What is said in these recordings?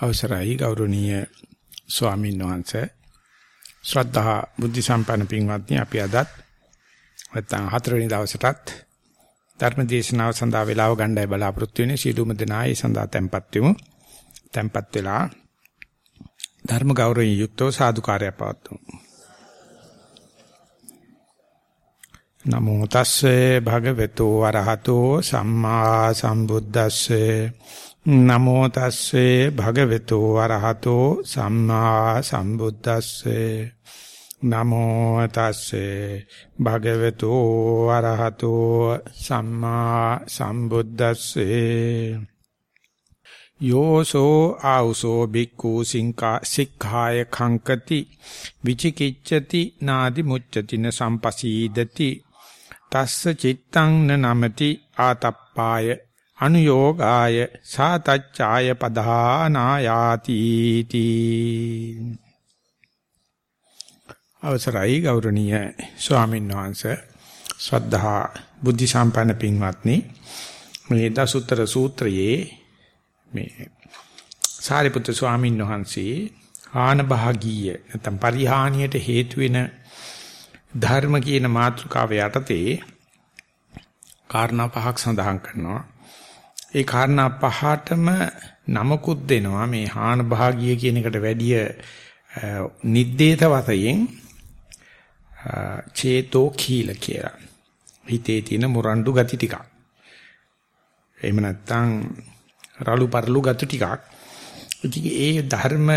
අවසරයි ගෞරවනීය ස්වාමීන් වහන්සේ ශ්‍රද්ධා බුද්ධ සම්පන්න පින්වත්නි අපි අදත් නැත්නම් හතරවෙනි දවසටත් ධර්ම දේශනාව සඳහා වේලාව ගණ්ඩායි බලාපොරොත්තු වෙන්නේ සීලුම දෙනා ඒ සඳහා tempත් වෙමු. tempත් වෙලා ධර්ම ගෞරවයෙන් යුක්තව සාදුකාරය පවත්වමු. නමෝ තස්සේ භගවතු වරහතෝ සම්මා සම්බුද්දස්සේ නමෝ තස්සේ භගවතු වරහතෝ සම්මා සම්බුද්දස්සේ. නමෝ තස්සේ භගවතු වරහතෝ සම්මා සම්බුද්දස්සේ. යෝසෝ ආ우සෝ බික්ඛු සිංකා සික්ඛාය khංකති විචිකිච්ඡති නාදි මුච්ඡතින සම්පසීදති. තස්ස චිත්තං නමති ආතප්පාය අනුയോഗාය සාතච්ඡාය පධානායාති තී. අවසරයි ගෞරවනීය ස්වාමීන් වහන්සේ ශ්‍රද්ධා බුද්ධ සම්පන්න පින්වත්නි. මේ දසුත්තර සූත්‍රයේ මේ සාරිපුත්‍ර ස්වාමීන් වහන්සේ ආන භාගීය නැත්නම් පරිහානියට හේතු වෙන ධර්ම කියන මාතෘකාව යටතේ කාරණා පහක් සඳහන් කරනවා. ඒ කාරණා පහටම නමකුත් දෙනවා මේ හාන භාගිය කියන එකට වැඩිය නිද්දේත වතයෙන් චේතෝ කීල කියලා. හිතේ තියෙන මුරණ්ඩු ගති ටිකක්. එහෙම නැත්නම් රළු පරළු ගති ටිකක්. ඉතින් ඒ ධර්ම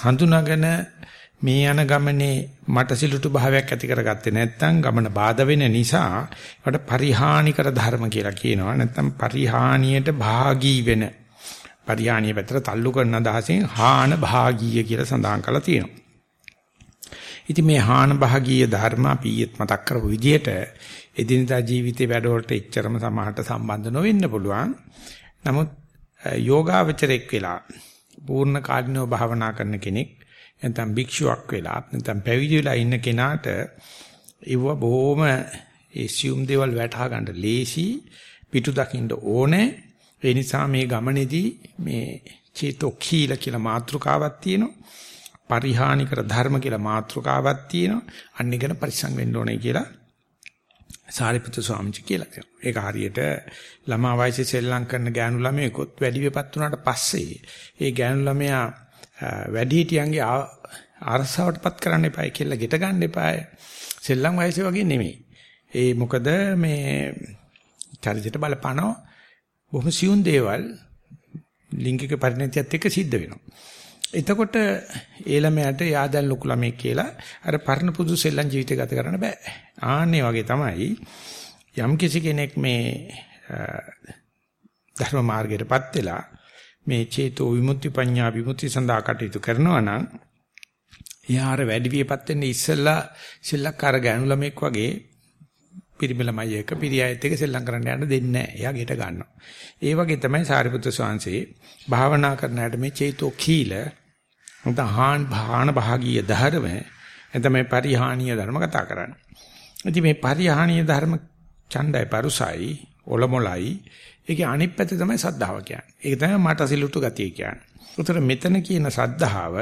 හඳුනාගෙන මේ යන ගමනේ මට සිලුටු භාවයක් ඇති කරගත්තේ නැත්නම් ගමන බාධා වෙන නිසා ඒකට පරිහානිකර ධර්ම කියලා කියනවා නැත්නම් පරිහානියට භාගී වෙන පරිහානිය පැත්තට තල්ලු කරන අදහසෙන් හාන භාගීය කියලා සඳහන් කරලා තියෙනවා. ඉතින් මේ හාන භාගීය ධර්ම අපි ඊයේත් මතක් කරපු විදිහට එදිනදා ජීවිතේ වැඩවලට එච්චරම සමහරට සම්බන්ධ නොවෙන්න පුළුවන්. නමුත් යෝගාවචරෙක් වෙලා පූර්ණ කාර්යනෝ භාවනා කරන කෙනෙක් නැත්නම් භික්ෂුවක් වෙලා නැත්නම් පැවිදි වෙලා ඉන්න කෙනාට ඉව බොහොම ඒ සියුම් දේවල් වැටහා ගන්න ලේසි පිටු දකින්න ඕනේ. ඒ නිසා මේ ගමනේදී මේ චේතෝ කීල කියලා මාතෘකාවක් තියෙනවා. පරිහානිකර ධර්ම කියලා මාතෘකාවක් තියෙනවා. අන්න ඉගෙන පරිසං වෙන්න ඕනේ කියලා සාරිපුත්‍ර ස්වාමීන් කියලා කියනවා. ඒක හරියට ළමා වයසේ සෙල්ලම් කරන ගෑනු ළමයෙකුත් වැඩි විපත් වුණාට පස්සේ ඒ ගෑනු ළමයා වැඩිහිටියන්ගේ අරසාවටපත් කරන්න එපායි කියලා ගෙට ගන්න එපායි. සෙල්ලම් වයසේ වගේ නෙමෙයි. ඒ මොකද මේ චරිතයට බලපානවා බොහොම සියුම් දේවල් ලිංගික පරිණතියත් එක්ක සිද්ධ වෙනවා. එතකොට ඒ ළමයාට යා දැන් ලොකු ළමෙක් කියලා අර පරණ පුදු සෙල්ලම් ජීවිතය ගත කරන්න බෑ. ආන්නේ වගේ තමයි යම් කිසි කෙනෙක් මේ ධර්ම මාර්ගයටපත් වෙලා මේ චේතෝ විමුක්ති පඤ්ඤා විමුක්ති සඳහා කටයුතු කරනවා නම් යාර වැඩි වියපත් වෙන්න ඉස්සෙල්ලා සිල්ලක්කාර ගෑනු ළමෙක් වගේ පිරිබලමයි එක පිරියයත් එක සෙල්ලම් කරන්න යන්න දෙන්නේ නැහැ. එයා ගෙට ගන්නවා. ඒ වගේ තමයි සාරිපුත්‍ර ස්වාමීන් භාවනා කරන හැට මේ චේතෝ කීල උදාහාන් භාන භාගීය ධර්ම එතම පරිහානීය ධර්ම කතා කරන්නේ. ඉතින් මේ පරිහානීය ධර්ම ඡණ්ඩයි පරුසයි ඔලොමොලයි ඒකේ අනිත් පැත්ත තමයි සද්ධාව කියන්නේ. ඒක තමයි මට සිලුටු ගතිය කියන්නේ. උතර මෙතන කියන සද්ධාව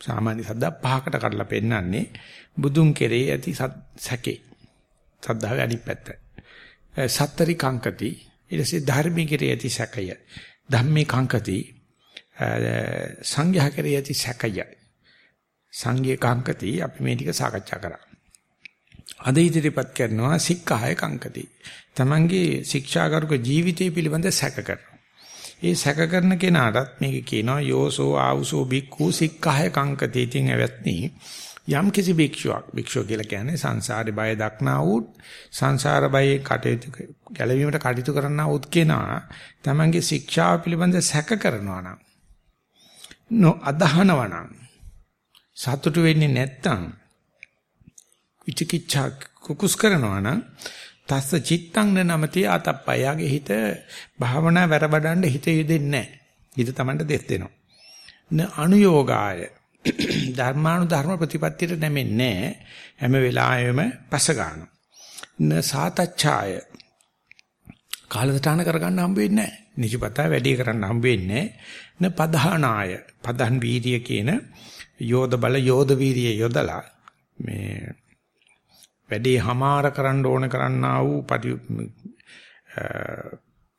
සාමාන්‍ය සද්දා පහකට කඩලා පෙන්නන්නේ බුදුන් කෙරේ ඇති සැකේ. සද්ධාවේ අනිත් පැත්ත. සත්තරි කංකති ඊට පස්සේ ධර්මී කෙරේ ඇති සැකය. ධම්මේ කංකති සංඝයා කෙරේ ඇති සැකය. සංඝේ කංකති අපි මේ ටික සාකච්ඡා කරා. අද ඉදිරිපත් කරනවා සික්ඛාය කංකති. තමන්ගේ ශික්ෂාගරුක ජීවිතය පිළිබඳ සැක කරනවා. ඒ සැක කරන කෙනාටත් මේක කියනවා යෝසෝ ආවුසෝ බික්ඛු සික්ඛාය කංකති. ඉතින් එවත්නි යම් කිසි භික්ෂුවක් භික්ෂුව කියලා කියන්නේ සංසාරේ බය දක්නා වූ සංසාර බයේ කටයුතු ගැලවීමට කටයුතු කරන්නා වූ කෙනා තමන්ගේ ශික්ෂාව පිළිබඳ සැක කරනවා නම් නො අදහනවා නම් සතුටු වෙන්නේ නැත්තම් විචිකිච්ඡා කුකුස් කරනවා නම් තස්ස චිත්තං නමති ආතප්පයගේ හිත භාවනා වැරබඩන්න හිත යෙදෙන්නේ නැහැ. හිත Tamanට දෙස් දෙනවා. න අනුയോഗාය ධර්මානු ධර්ම ප්‍රතිපත්තියට නැමෙන්නේ හැම වෙලාවෙම පස ගන්නවා. න සාතච්ඡාය කාලසටහන කරගන්න හම්බ වෙන්නේ නැහැ. නිසිපතා වැඩි කරන්න හම්බ වෙන්නේ න පධානාය. පධන් වීර්ය කියන යෝධ බල යෝධ වීර්ය යොදලා මේ වැඩේ හමාර කරන්න ඕන කරන්නා වූ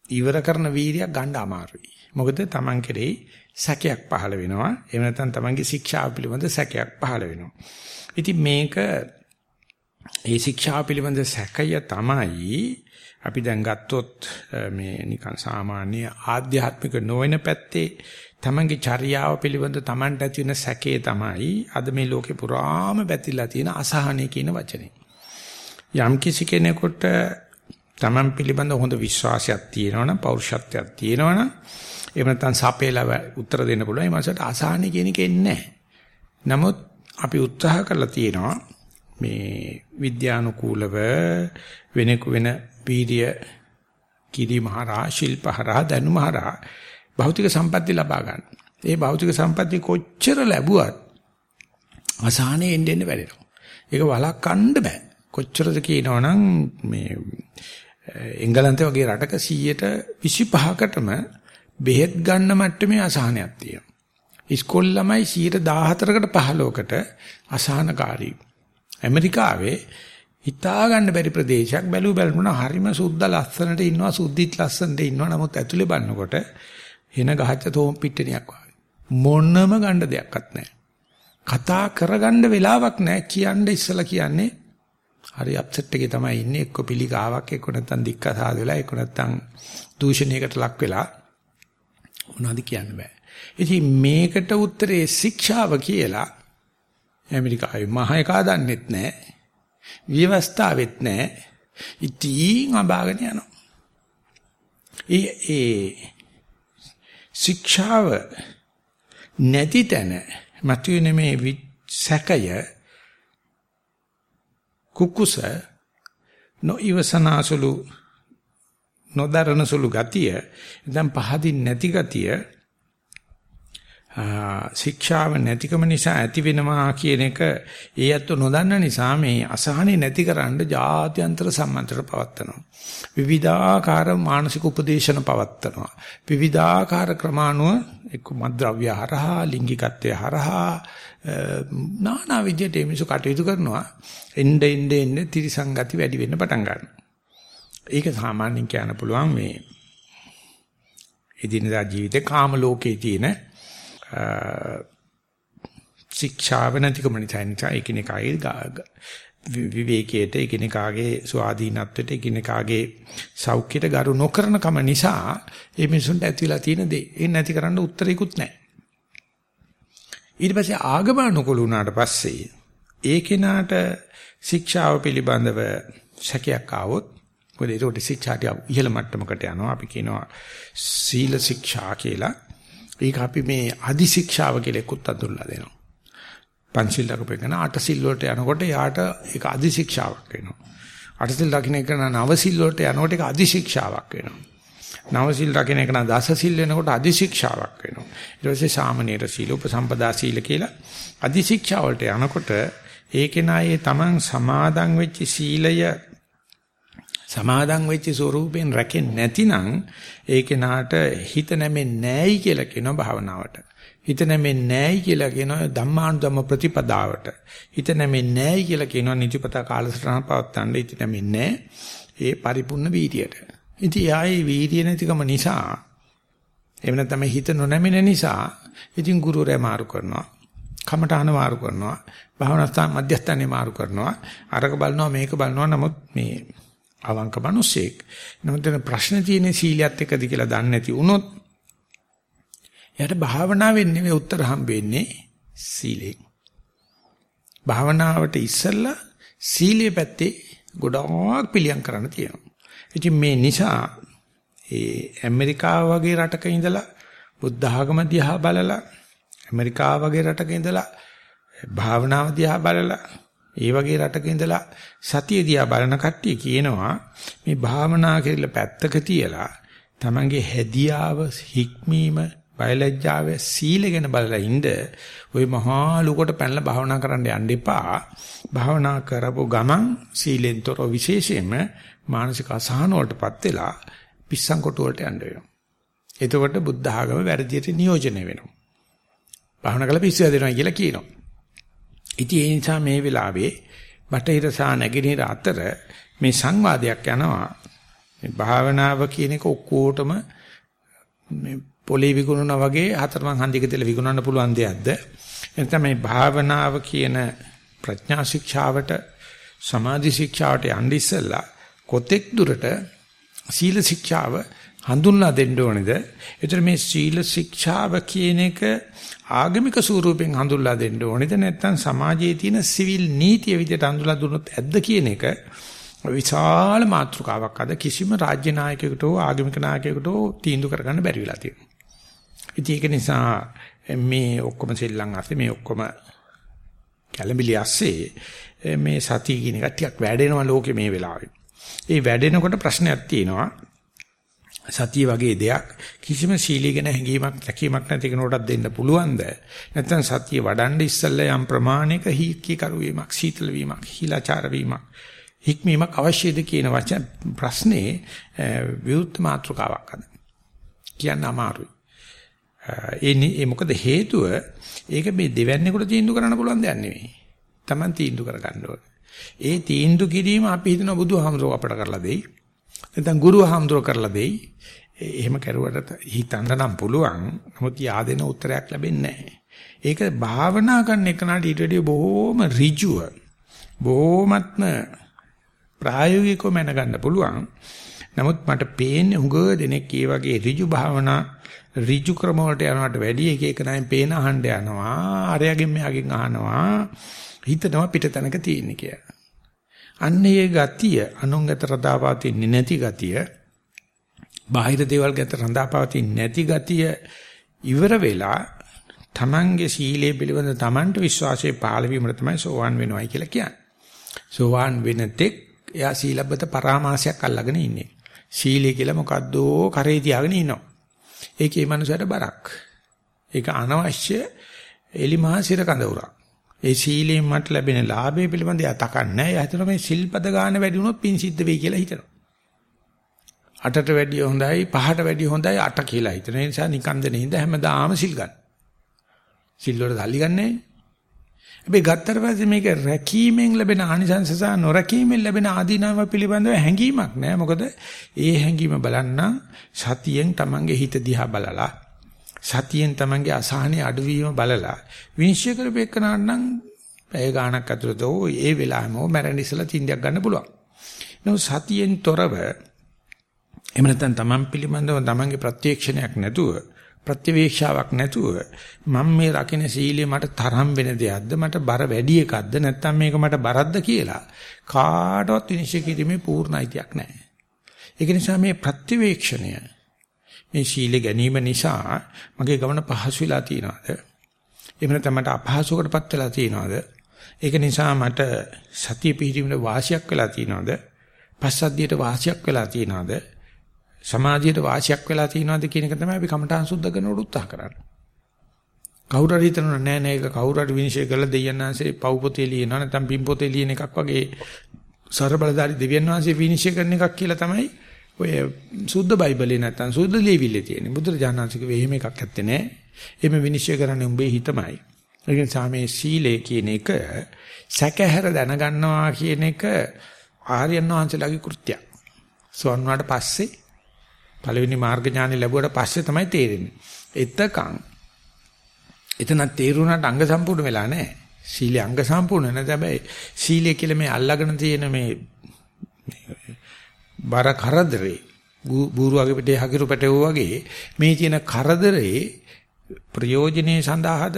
ඉවර කරන වීර්යයක් ගන්න අමාරුයි. මොකද Taman කෙරෙහි සැකයක් පහළ වෙනවා. එහෙම නැත්නම් Tamanගේ ශික්ෂාව පිළිබඳ සැකයක් පහළ වෙනවා. ඉතින් මේක ඒ ශික්ෂාව පිළිබඳ සැකය තමයි අපි දැන් ගත්තොත් මේ නිකන් සාමාන්‍ය ආධ්‍යාත්මික නොවන පැත්තේ තමන්ගේ චර්යාව පිළිබඳ තමන්ට ඇති වෙන සැකේ තමයි අද මේ ලෝකේ පුරාම පැතිරලා තියෙන අසහනය කියන වචනේ. යම් කිසි කෙනෙකුට තමන් පිළිබඳ හොඳ විශ්වාසයක් තියෙනවනම් පෞරුෂත්වයක් තියෙනවනම් එහෙම නැත්නම් සපේලා උත්තර දෙන්න පුළුවන්. ඒ මාසට අසහනය කියන එක එන්නේ නමුත් අපි උත්සාහ කරලා තියෙනවා මේ විද්‍යානුකූලව වෙනක වෙන වීර්ය කිරිමහරා ශිල්පහරා දැනුමහරා භෞතික සම්පatti ලබා ගන්න. ඒ භෞතික සම්පatti කොච්චර ලැබුවත් අසහනෙ එන්න එන්න වැඩෙනවා. ඒක වළක්වන්න බෑ. කොච්චරද කියනවනම් මේ එංගලන්තේ වගේ රටක 125කටම බෙහෙත් ගන්න මට්ටමේ අසහනයක් තියෙනවා. ඉස්කෝල ළමයි 14කට 15කට අසහනකාරී. ඇමරිකාවේ හිතා ගන්න බැරි ප්‍රදේශයක් බැලු බැලමුණ හරිම සුද්ධ ලස්සනට ඉන්නවා සුද්ධිත් ලස්සනට ඉන්නවා නමුත් ඇතුලේ බලනකොට එන ගහච්ච තෝම් පිට්ටනියක් වගේ මොනම ගන්න දෙයක්වත් නැහැ. කතා කරගන්න වෙලාවක් නැහැ කියන්න ඉස්සලා කියන්නේ හරි අප්සෙට් එකේ තමයි ඉන්නේ එක්ක පිළිකාවක් එක්ක නැත්තම් දික්කසාද වෙලා එක්ක නැත්තම් දූෂණයකට ලක් වෙලා මොනවද කියන්න බෑ. ඉතින් මේකට උත්තරේ ශික්ෂාව කියලා ඇමරිකාවේ මහ එකා දන්නෙත් නැහැ. විවස්ථාවෙත් නැහැ. ඉතින් අබාගෙන යනවා. ඒ ඒ ශික්ෂාව නැති තැන මතුවෙන මේ සැකය කුකුස නොඉවසනාසුළු නොදරනසුළු ගතිය දැන් පහදින් නැති ගතිය ශික්ෂාව නැතිකම නිසා ඇති වෙනවා කියන එක ඒ ඇත්ත නොදන්න නිසා මේ අසහනෙ නැතිකරන්න ජාත්‍යන්තර සම්මන්ත්‍රණ පවත්නවා විවිධාකාර මානසික උපදේශන පවත්නවා විවිධාකාර ක්‍රමානුව එක්ක මද්ද්‍රව්‍ය හරහා ලිංගිකත්වය හරහා নানা විදියට මිනිස්සු කටයුතු කරනවා. එnde ende ende ත්‍රිසංගති වැඩි වෙන්න පටන් ගන්නවා. ඒක සාමාන්‍යයෙන් කියන්න පුළුවන් මේ එදිනදා ජීවිතේ කාම ලෝකේ තියෙන ශික්ෂාව නැතිකම නිසා. එකිනෙකාගේ විවේකයට එකිනෙකාගේ ස්වාධීනත්වයට එකිනෙකාගේ සෞඛ්‍යයට ගරු නොකරන කම නිසා ඒ මිනිසුන්ට ඇතිලා තියෙන දේ. ඒ නැති කරන්න උත්තරයකුත් නැහැ. ඊට පස්සේ ආගම අනුකූල වුණාට පස්සේ ඒ කෙනාට ශික්ෂාව පිළිබඳව සැකයක් ආවොත් මොකද ඒකට ශික්ෂාට ඉහළ මට්ටමකට යනවා. අපි කියනවා සීල ශික්ෂා කියලා. ඒක අපි මේ අදි ශික්ෂාව කියලා එක්කත් අඳුරලා දෙනවා. පංචිල් ලකපෙකන අටසිල් වලට යනකොට යාට ඒක අදි ශික්ෂාවක් වෙනවා. අටසිල් රකින්න එක නවසිල් වලට යනකොට ඒක අදි ශික්ෂාවක් වෙනවා. නවසිල් රකින්න එක දසසිල් වෙනකොට අදි ශික්ෂාවක් වෙනවා. ඊට පස්සේ සාමනීර සීල උපසම්පදා සීල කියලා අදි ශික්ෂා වලට යනකොට ඒකේ නායේ Taman සමාදන් වෙච්ච සීලය සමාදන් වෙච්ච ස්වරූපෙන් රැකෙන්නේ නැතිනම් ඒ කෙනාට හිත නැමෙන්නේ නැයි කියලා කියනවා භාවනාවට. හිත නැමෙන්නේ නැයි කියලා කියනවා ධම්මානුධම්ම ප්‍රතිපදාවට. හිත නැමෙන්නේ නැයි කියලා කියනවා නිතිපතා කාලසටහන පවත්තන්න හිත නැමෙන්නේ ඒ පරිපූර්ණ වීර්යයට. ඉතින් ආයේ වීර්ය නැතිකම නිසා එහෙම නැත්නම් හිත නොනැමෙන නිසා ඉතින් ගුරුවරයා මාරු කරනවා. කමඨාන මාරු කරනවා. භාවනා ස්ථාන මධ්‍යස්ථානේ මාරු කරනවා. අරක බලනවා මේක බලනවා නමුත් මේ අවංක මිනිස්සෙක්. නමුත් ප්‍රශ්න තියෙන සීලියත් එක්කද කියලා දන්නේ නැති වුණොත් එයාට භාවනාවෙන් නෙමෙයි උත්තර හම්බෙන්නේ සීලෙන්. භාවනාවට ඉස්සෙල්ලා සීලයේ පැත්තේ ගොඩාක් පිළියම් කරන්න තියෙනවා. ඉතින් මේ නිසා ඒ ඇමරිකාව වගේ රටක ඉඳලා බුද්ධ ආගම දිහා බලලා ඇමරිකාව වගේ රටක ඉඳලා භාවනාව දිහා බලලා ඒ වගේ රටක ඉඳලා සතිය දිහා බලන කට්ටිය කියනවා මේ භාවනා කියලා පැත්තක තියලා තමන්ගේ හැදියාව හික්මීම බයලජ්ජාව සීල ගැන බලලා ඉඳ ওই මහා ලුකට පැනලා භාවනා කරන්න යන්න එපා භාවනා කරපො ගමන් සීලෙන්තර විශේෂයෙන්ම මානසික අසහන වලටපත් වෙලා පිස්සන් කොටු වලට යන්න වෙනවා. එතකොට බුද්ධ ආගම වැරදියට නියෝජනය වෙනවා. භාවනා කළ පිස්සු හැදෙනවා කියලා කියනවා. ඉතින් ඒ නිසා මේ වෙලාවේ බටහිර සහ නැගෙනහිර අතර මේ සංවාදයක් යනවා. මේ භාවනාව කියන එක ඔක්කොටම මේ පොලේ විකුණනා වගේ හතරමං හන්දික දෙල විකුණන්න පුළුවන් දෙයක්ද? එතන මේ භාවනාව කියන ප්‍රඥා ශික්ෂාවට සමාධි ශික්ෂාවට යන්න ඉස්සෙල්ලා කොතෙක් දුරට සීල ශික්ෂාව හඳුන්ලා දෙන්න ඕනේද? ඒතර මේ සීල ශික්ෂාව කියන එක ආගමික ස්වරූපෙන් හඳුන්ලා දෙන්න ඕනේද නැත්නම් සමාජයේ තියෙන සිවිල් නීතිය විදිහට හඳුන්ලා දුන්නොත් ඇද්ද කියන එක විශාල මාතෘකාවක් අද කිසිම රාජ්‍ය නායකයෙකුට හෝ ආගමික නායකයෙකුට හෝ තීන්දුව කරගන්න බැරි වෙලා තියෙනවා. ඉතින් ඒක නිසා මේ ඔක්කොම සෙල්ලම් ඇස්සේ මේ ඔක්කොම කැළඹිලි ඇස්සේ මේ සතිය කියන එක ටිකක් වැඩෙනවා ලෝකේ මේ වෙලාවේ. ඒ වැඩෙනකොට ප්‍රශ්නයක් තියෙනවා. සතිය වගේ දෙයක් කිසිම සීලී ගැන හැඟීමක් දැකීමක් නැති කෙනෙකුට දෙන්න පුළුවන්ද නැත්නම් සතිය වඩන්න ඉස්සෙල්ලා යම් ප්‍රමාණයක හීකී කරුවීමක් සීතල වීමක් හිලාචාර වීමක් හික්මීමක් අවශ්‍යද කියන වචන ප්‍රශ්නේ විරුද්ධ මාත්‍රකාවක් අද කියන්න අමාරුයි ඒ ඒ මොකද හේතුව ඒක මේ දෙවැන්නේකට තීන්දුව කරන්න පුළුවන් දෙයක් නෙවෙයි. Taman තීන්දුව කරගන්න ඕනේ. ඒ තීන්දුව කිරීම අපි හිතන බුදුහාමුදුරුව අපට කරලා දෙයි. නැත්නම් ගුරුහාමුදුරුව කරලා දෙයි. එහෙම කරුවට හිතන්න නම් පුළුවන්. නමුත් yaadena උත්තරයක් ලැබෙන්නේ නැහැ. ඒක භාවනා කරන එකනට ඊට වඩා බොහොම ඍජුව බොහොමත්ම ප්‍රායෝගිකව මැනගන්න පුළුවන්. නමුත් මට පේන්නේ උඟ දෙනෙක් මේ වගේ ඍජු භාවනා ඍජු ක්‍රම වලට යනවට වැඩි එක එක නයින් පේන අහන්න යනවා අරයාගෙන් මෙයාගෙන් අහනවා හිතනවා පිටතනක තියෙන්නේ කියලා. අන්න ඒ ගතිය අනුංගත රදාපවතින්නේ නැති ගතිය බාහිර දේවල් ගැත රඳාපවතින්නේ නැති ගතිය ඉවර වෙලා තමන්ගේ සීලයේ පිළිබඳ තමන්ට විශ්වාසය පහළ වීමට තමයි සෝවාන් වෙනවයි කියලා කියන්නේ. සෝවාන් වෙන තෙක් එයා සීලබ්බත පරාමාසයක් අල්ලගෙන ඉන්නේ. සීලය කියලා මොකද්දෝ කරේ තියාගෙන ඉන්නවා. ඒකේ මනුස්සයට බරක්. ඒක අනවශ්‍ය එලිමහා සිර කඳවුරක්. ඒ සීලයෙන් මට ලැබෙන ලාභය පිළිබඳව යතකන්නේ. එයා හිතනවා මේ සිල්පද ගන්න වැඩි වුණොත් පින් සිද්ධ වෙයි කියලා හිතනවා. අටට වැඩිය හොඳයි පහට වැඩිය හොඳයි අට කියලා හිතන නිසා නිකන් දෙන හින්දා හැමදාම සිල් ගන්න. සිල් වල සල්ලි ගන්නෑ. හැබැයි ගත්තට පස්සේ මේක රැකීමෙන් ලැබෙන ආනිසංස සහ නොරැකීමෙන් ලැබෙන ආදීනව පිළිබඳව හැඟීමක් නෑ. මොකද ඒ හැඟීම බලන්න සතියෙන් Tamange හිත දිහා බලලා සතියෙන් Tamange අසහනේ අඩුවීම බලලා විනිශ්චය කරපෙන්නාට නම් පැය ගාණක් අතරත ඕ ඒ වෙලාවෙම මැරෙන්න ඉස්සලා තින්දයක් ගන්න පුළුවන්. නමුත් සතියෙන් තොරව එහෙම නැත්නම් Taman පිළිබඳව Tamange ප්‍රත්‍යක්ෂණයක් නැතුව ප්‍රතිවේක්ෂාවක් නැතුව මම මේ රකින්න සීලය මට තරම් වෙන දෙයක්ද මට බර වැඩි එකක්ද නැත්නම් මේක මට බරක්ද කියලා කාටවත් විනිශ්චය කිරීමේ පූර්ණ අයිතියක් නැහැ. ඒක නිසා මේ ප්‍රතිවේක්ෂණය මේ සීල ගැනීම නිසා මගේ ගමන පහසු වෙලා තියනවාද? එහෙම නැත්නම් මට අපහසුකටපත් වෙලා තියනවාද? ඒක නිසා මට සතිය පිහිටීමේ වාසියක් වෙලා තියනවාද? පස්සද්ධියට වාසියක් වෙලා තියනවාද? සමාධියට වාසියක් වෙලා තියෙනවද කියන එක තමයි අපි කමඨාන් සුද්ධ කරනකොට උත්සාහ කරන්නේ. කවුරු හරි හිතනවා නෑ නෑ ඒක කවුරු හරි විනිශ්චය කරලා දෙයයන් ආංශේ පව් පොතේ ලියනවා නැත්නම් පින් පොතේ ලියන එකක් වගේ සර බලදාරි දෙවියන් වහන්සේ විනිශ්චය කරන එකක් කියලා තමයි ඔය සුද්ධ බයිබලේ නැත්නම් සුද්ධ ලියවිල්ලේ තියෙන්නේ. බුදුරජාණන්සේක වෙහෙම එකක් ඇත්තේ නෑ. එහෙම විනිශ්චය කරන්නේ උඹේ හිතමයි. ඒ නිසා මේ සීලය කියන එක සැකහැර දැනගන්නවා කියන එක ආර්යයන් වහන්සේලාගේ කෘත්‍යයක්. සෝන්වාට පස්සේ පළවෙනි මාර්ග ඥානෙ ලැබුවට පස්සේ තමයි තේරෙන්නේ. එතකන් එතන තේරුණාට අංග සම්පූර්ණ වෙලා නැහැ. සීලය අංග සම්පූර්ණ නැහැ. හැබැයි සීලය කියලා මේ අල්ලගෙන තියෙන මේ බර කරදරේ බූරුවගේ පිටේ හකිරු පැටවෝ වගේ මේ තියෙන කරදරේ ප්‍රයෝජනේ සඳහාද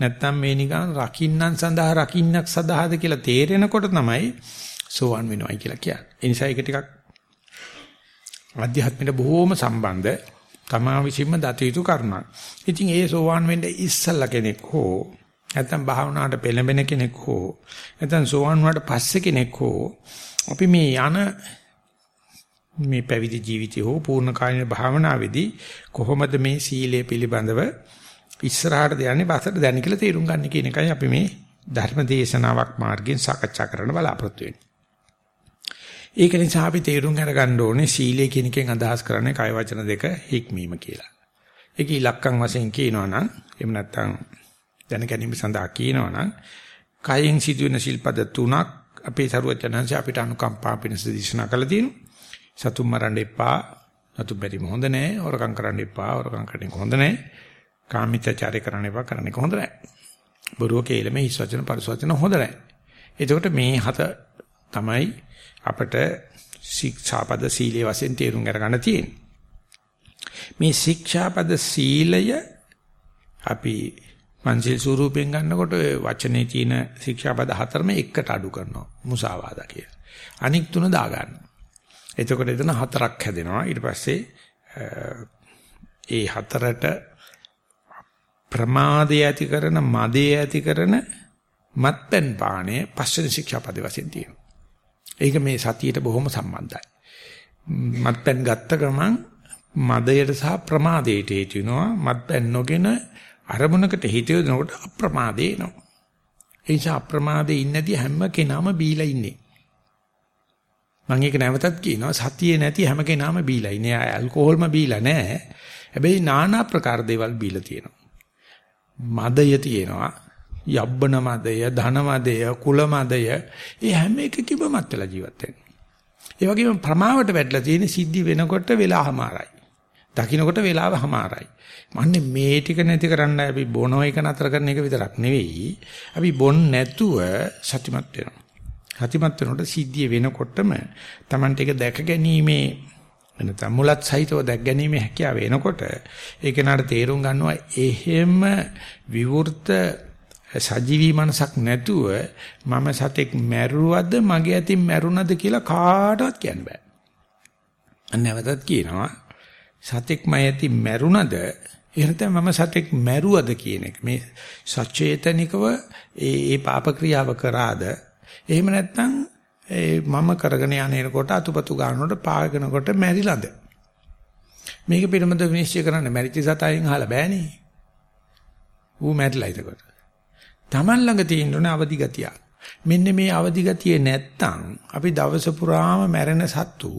නැත්නම් මේ නිකන් රකින්නන් සඳහා රකින්නක් සඳහාද කියලා තේරෙනකොට තමයි සෝවන් වෙනවයි කියලා කියන්නේ. ඒ නිසා ඒක ටිකක් අධ්‍යාත්මයට බොහෝම සම්බන්ධ තමා විසින්ම දත යුතු කර්මයක්. ඉතින් ඒ සෝවාන් වෙන්න ඉස්සල්ලා කෙනෙක් හෝ නැත්නම් භාවනාවට පෙළඹෙන කෙනෙක් හෝ නැත්නම් සෝවාන් වුණාට පස්සේ කෙනෙක් හෝ අපි මේ යන මේ පැවිදි ජීවිතය හෝ පූර්ණ කාලීන භාවනාවේදී කොහොමද මේ සීලය පිළිබඳව ඉස්සරහට යන්නේ පස්සට දැන කියලා තේරුම් ගන්න කියන එකයි අපි මේ ධර්ම දේශනාවක් මාර්ගයෙන් සාකච්ඡා කරන්න බලාපොරොත්තු වෙන්නේ. ඒක නිසා අපි තේරුම් අරගන්න ඕනේ සීලය කියන එකෙන් අදහස් කරන්නේ කය වචන දෙක හික්මීම කියලා. ඒක ඉලක්කම් වශයෙන් කියනවා නම් එහෙම නැත්නම් දැන ගැනීම සඳහා කියනවා නම් කයෙන් සිදුවෙන ශිල්පද තුනක් අපේ සරුවචනංශ අපිට අනුකම්පා පිණිස දේශනා කළා තියෙනවා. සතුම් මරන්න එපා. සතුම් බැරිම හොඳ නැහැ. හොරකම් කරන්න එපා. හොරකම් කරන එක හොඳ නැහැ. කාමීත්‍යචාරය කරන්න එපා. කරන එක හොඳ නැහැ. බොරුව කේලම හිස් වචන පරිස වචන හොඳ නැහැ. එතකොට මේ හත තමයි අපිට ශික්ෂාපද සීලයේ වශයෙන් තේරුම් ගන්න තියෙන්නේ. මේ ශික්ෂාපද සීලය අපි පංචිල් ස්වරූපයෙන් ගන්නකොට වචනේ තියෙන ශික්ෂාපද හතරම එකට අඩු කරනවා මුසාවාදා කියලා. අනික් තුන දා ගන්නවා. එතකොට එතන හතරක් හැදෙනවා. ඊට පස්සේ ඒ හතරට ප්‍රමාදය ඇති කරන මදය ඇති කරන මත්පැන් පාණය පස්වෙනි ශික්ෂාපද වශයෙන් තියෙනවා. ඒක මේ සතියට බොහොම සම්බන්ධයි. මත්පැන් ගත්ත ගමන් මදයට සහ ප්‍රමාදයට හේතු වෙනවා. මත්පැන් නොගෙන අරමුණකට හිත යොදනකොට අප්‍රමාදේ එනවා. ඒ නිසා අප්‍රමාදේ ඉන්නේ නැති හැම කෙනාම බීලා ඉන්නේ. මම ඒක නැවතත් කියනවා සතියේ නැති හැම කෙනාම බීලා ඉන්නේ. ඇල්කොහොල්ම බීලා නැහැ. හැබැයි নানা ප්‍රකාර දේවල් බීලා තියෙනවා. මදය තියෙනවා. යබ්බන මදය, ධන මදය, කුල මදය. ඒ හැම එකකම මත් වෙලා ජීවත් වෙනවා. ඒ වගේම ප්‍රමාවට වැටලා තියෙන සිද්ධි වෙනකොට වෙලාවමාරයි. දකින්නකොට වෙලාවමාරයි. මන්නේ මේ ටික නැති කරන්න අපි බොනෝ එක නතර කරන එක විතරක් නෙවෙයි. අපි බොන් නැතුව සතිමත් වෙනවා. සතිමත් වෙනකොට සිද්ධිය වෙනකොටම Tamante එක දැක ගැනීමේ එනතම මුලත් සහිතව දැක ගැනීමේ හැකියාව එනකොට ඒක නට තේරුම් ගන්නවා එහෙම විවෘත සජීවී මනසක් නැතුව මම සතෙක් මැරුවද මගේ අතින් මැරුණද කියලා කාටවත් කියන්න බෑ. අන්නවතත් කියනවා සතෙක් මයි අතින් මැරුණද එහෙනම් මම සතෙක් මැරුවද කියන එක මේ සචේතනිකව ඒ ඒ පාප ක්‍රියාව කරාද එහෙම නැත්නම් මම කරගෙන යනකොට අතුපතු ගන්නකොට පාගනකොට මැරිලාද මේක පිළිබඳව විනිශ්චය කරන්න මැරිච්ච සතයින් අහලා බෑනේ. ඌ මැරිලා එතකොට Taman ළඟ තියෙන අවදි ගතිය මෙන්න මේ අවදි ගතිය නැත්තම් අපි දවස පුරාම මැරෙන සත්තු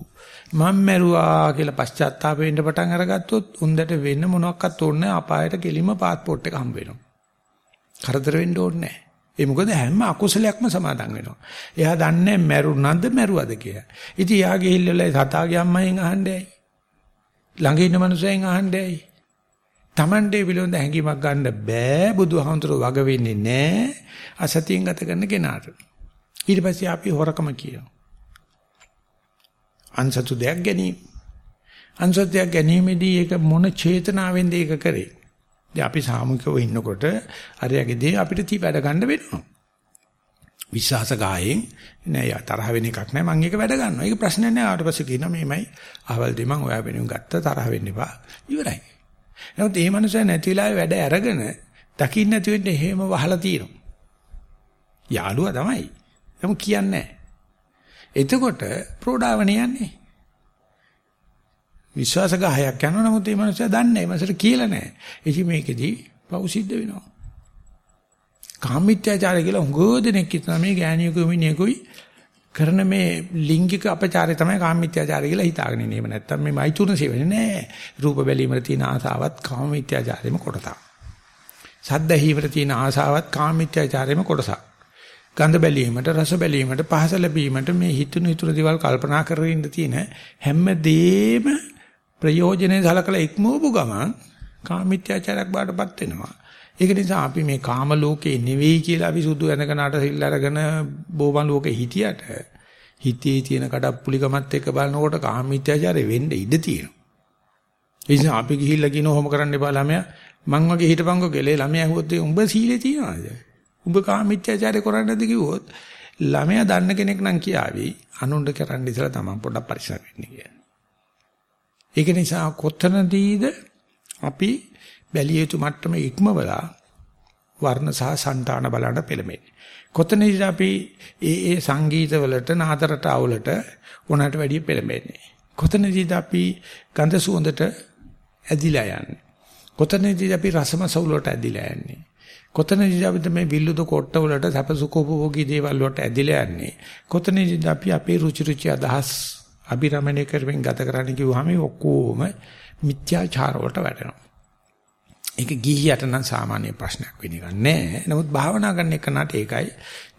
මම මැරුවා කියලා පශ්චාත්තාප වෙන්න පටන් අරගත්තොත් උන්දට වෙන්න මොනවත් ඕනේ අපායට කෙලිම પાස්පෝර්ට් එක හම්බ වෙනවා. කරදර වෙන්න ඕනේ නැහැ. ඒ මොකද හැම අකුසලයක්ම සමාදන් වෙනවා. එයා දන්නේ මැරුණාද මැරුවද කියලා. ඉතින් යා ගිහිල්ලා සතාගේ අම්මෙන් අහන්නේ ඇයි? ළඟ ඉන්න මනුස්සයෙන් අහන්නේ ඇයි? Tamande පිළිවෙඳ හැඟීමක් ගන්න බෑ බුදුහාමුදුරුවෝ වග වෙන්නේ නැහැ අසතියෙන් ගත කරන කෙනාට. ඊට පස්සේ අපි හොරකම කියනවා. අන්සතු දෙයක් ගැනීම. අන්සතු දෙයක් ගැනීමේදී ඒක මොන චේතනාවෙන්ද ඒක කරේ? දැන් අපි සාමූහිකව ඉන්නකොට අරයාගේ දේ අපිට තී වැඩ ගන්න වෙනවා. විශ්වාස ගායෙන් නෑ තරහ වෙන එකක් නෑ මම ඒක වැඩ ගන්නවා. ඒක ප්‍රශ්නයක් නෑ ආවට පස්සේ කියනවා මේමයි අහවල් දෙ මං ඔයා වෙනුම් ගත්ත තරහ වෙන්න එපා. ඉවරයි. නමුත් මේ මනුස්සයා නැති වෙලාවේ වැඩ අරගෙන දකින්න නැති වෙන්න එහෙම වහලා තියෙනවා. යාළුවා තමයි. නමුත් කියන්නේ නෑ. එතකොට ප්‍රෝඩාවණ යන්නේ. විශ්වාසගහයක් යනවා නමුත් මේ මනුස්සයා දන්නේ නැහැ. මනසට කියලා නැහැ. ඉතින් මේකෙදී පව් සිද්ධ වෙනවා. කාමීත්‍යාචාරය කියලා හුඟෝදෙනෙක් හිතනවා මේ ගෑණියෙකුයි මිනිහෙකුයි කරන මේ ලිංගික අපචාරය තමයි කාමීත්‍යාචාරය කියලා හිතාගෙන ඉන්නේ. එහෙම නැත්තම් මේ මෛතුන සේවනේ නෑ. රූප බැලීමේ තියෙන ආසාවත් කාමීත්‍යාචාරයේම කොටසක්. සද්ද ඇහිීමේ තියෙන ආසාවත් කාමීත්‍යාචාරයේම කොටසක්. ගඳ බැලීමට රස බැලීමට පහස ලැබීමට මේ හිතුණු හිතුණු දේවල් කල්පනා කරගෙන ඉඳ තියෙන හැම දෙෙම ප්‍රයෝජනේ සලකලා ඉක්මවපු ගමන් කාමිත්‍යාචාරයක් බාටපත් වෙනවා. ඒක නිසා අපි මේ කාම ලෝකේ නෙවෙයි කියලා අපි සුදු වෙනකනට සිල් අරගෙන බෝවන් ලෝකේ හිටියට හිතේ තියෙන කඩප්පුලිකමත් එක්ක බලනකොට කාමිත්‍යාචාරය වෙන්න ඉඩ තියෙනවා. ඒ නිසා අපි ගිහිල්ලා කියන ඔහොම කරන්න එපා ළමයා මං වගේ හිටපන්කෝ ගෙලේ ළමයා ඇහුවොත් උඹ සීලේ තියනවාද? උඹ කාමීත්‍යාචාරය කරන්නේ නැද්ද කිව්වොත් ළමයා දන්න කෙනෙක් නම් කියාවි අනුන්ට කරන්න ඉතලා තමයි පොඩ්ඩක් පරිස්සම් වෙන්න කියලා. ඒක නිසා කොතනදීද අපි බැලිය යුතු මට්ටම ඉක්මවලා වර්ණ සහ సంతාන බලන්න පෙළඹෙන්නේ. කොතනදීද අපි ඒ ඒ සංගීතවලට නාදරට අවුලට උනට වැඩිය පෙළඹෙන්නේ. කොතනදීද අපි ගඳ සුවඳට ඇදිලා යන්නේ. කොතනදීද අපි රසමසවුලට ඇදිලා යන්නේ. කොතනදී අපිට මේ විල්ලුද කොට්ට වලට සැපසුඛෝපභෝගී දේවල් වලට ඇදිලා යන්නේ? කොතනදී අපි අපේ රුචි රුචි අදහස් අභිරමණය කරමින් ගත කරන්න කිව්වහම ඔක්කොම මිත්‍යාචාර වලට වැටෙනවා. ඒක ගිහියට නම් සාමාන්‍ය ප්‍රශ්නයක් වෙන එක නෑ. නමුත් භාවනා කරන එක නට ඒකයි.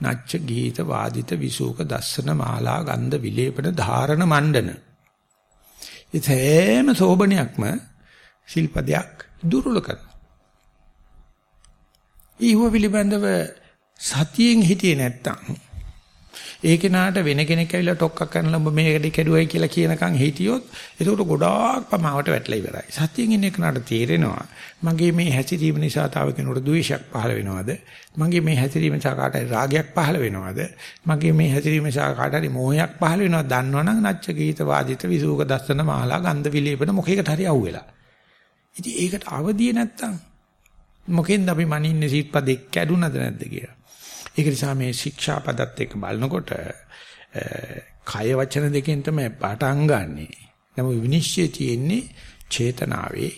නච්ච ගීත වාදිත විසූක දස්සන මාලා ගන්ධ විලේපන ධාරණ මණ්ඩන. ඉතේම සෝබණයක්ම ශිල්පදයක් දුර්වල කරනවා. ඊව පිළිබඳව සතියෙන් හිටියේ නැත්තම් ඒ කෙනාට වෙන කෙනෙක් ඇවිල්ලා ටොක්කක් කරනලා ඔබ මේකට කැඩුවයි කියලා කියනකම් හිටියොත් එතකොට ගොඩාක් පමාවට වැටලා ඉවරයි. සතියෙන් ඉන්න කෙනාට තේරෙනවා මගේ මේ හැසිරීම නිසා තව කෙනෙකුට ද්වේෂයක් පහළ වෙනවද? මගේ මේ හැසිරීම නිසා කාට හරි රාගයක් පහළ වෙනවද? මගේ මේ හැසිරීම නිසා කාට හරි මෝහයක් පහළ වෙනවද? දන්නවනම් නච්ච ගීත වාදිත විසූක දස්සන මාලා ගන්ධ විලේපන මොකේකට හරි අහුවෙලා. ඉතින් ඒකට අවදිය නැත්තම් මොකෙන්ද අපි මනින්නේ සිත්පදෙක් කැඩුනද නැද්ද කියලා. ඒක නිසා මේ ශික්ෂා පදත් එක්ක බලනකොට කය වචන දෙකෙන් තමයි පටන් ගන්නෙ. නමුත් විනිශ්චය තියෙන්නේ චේතනාවේ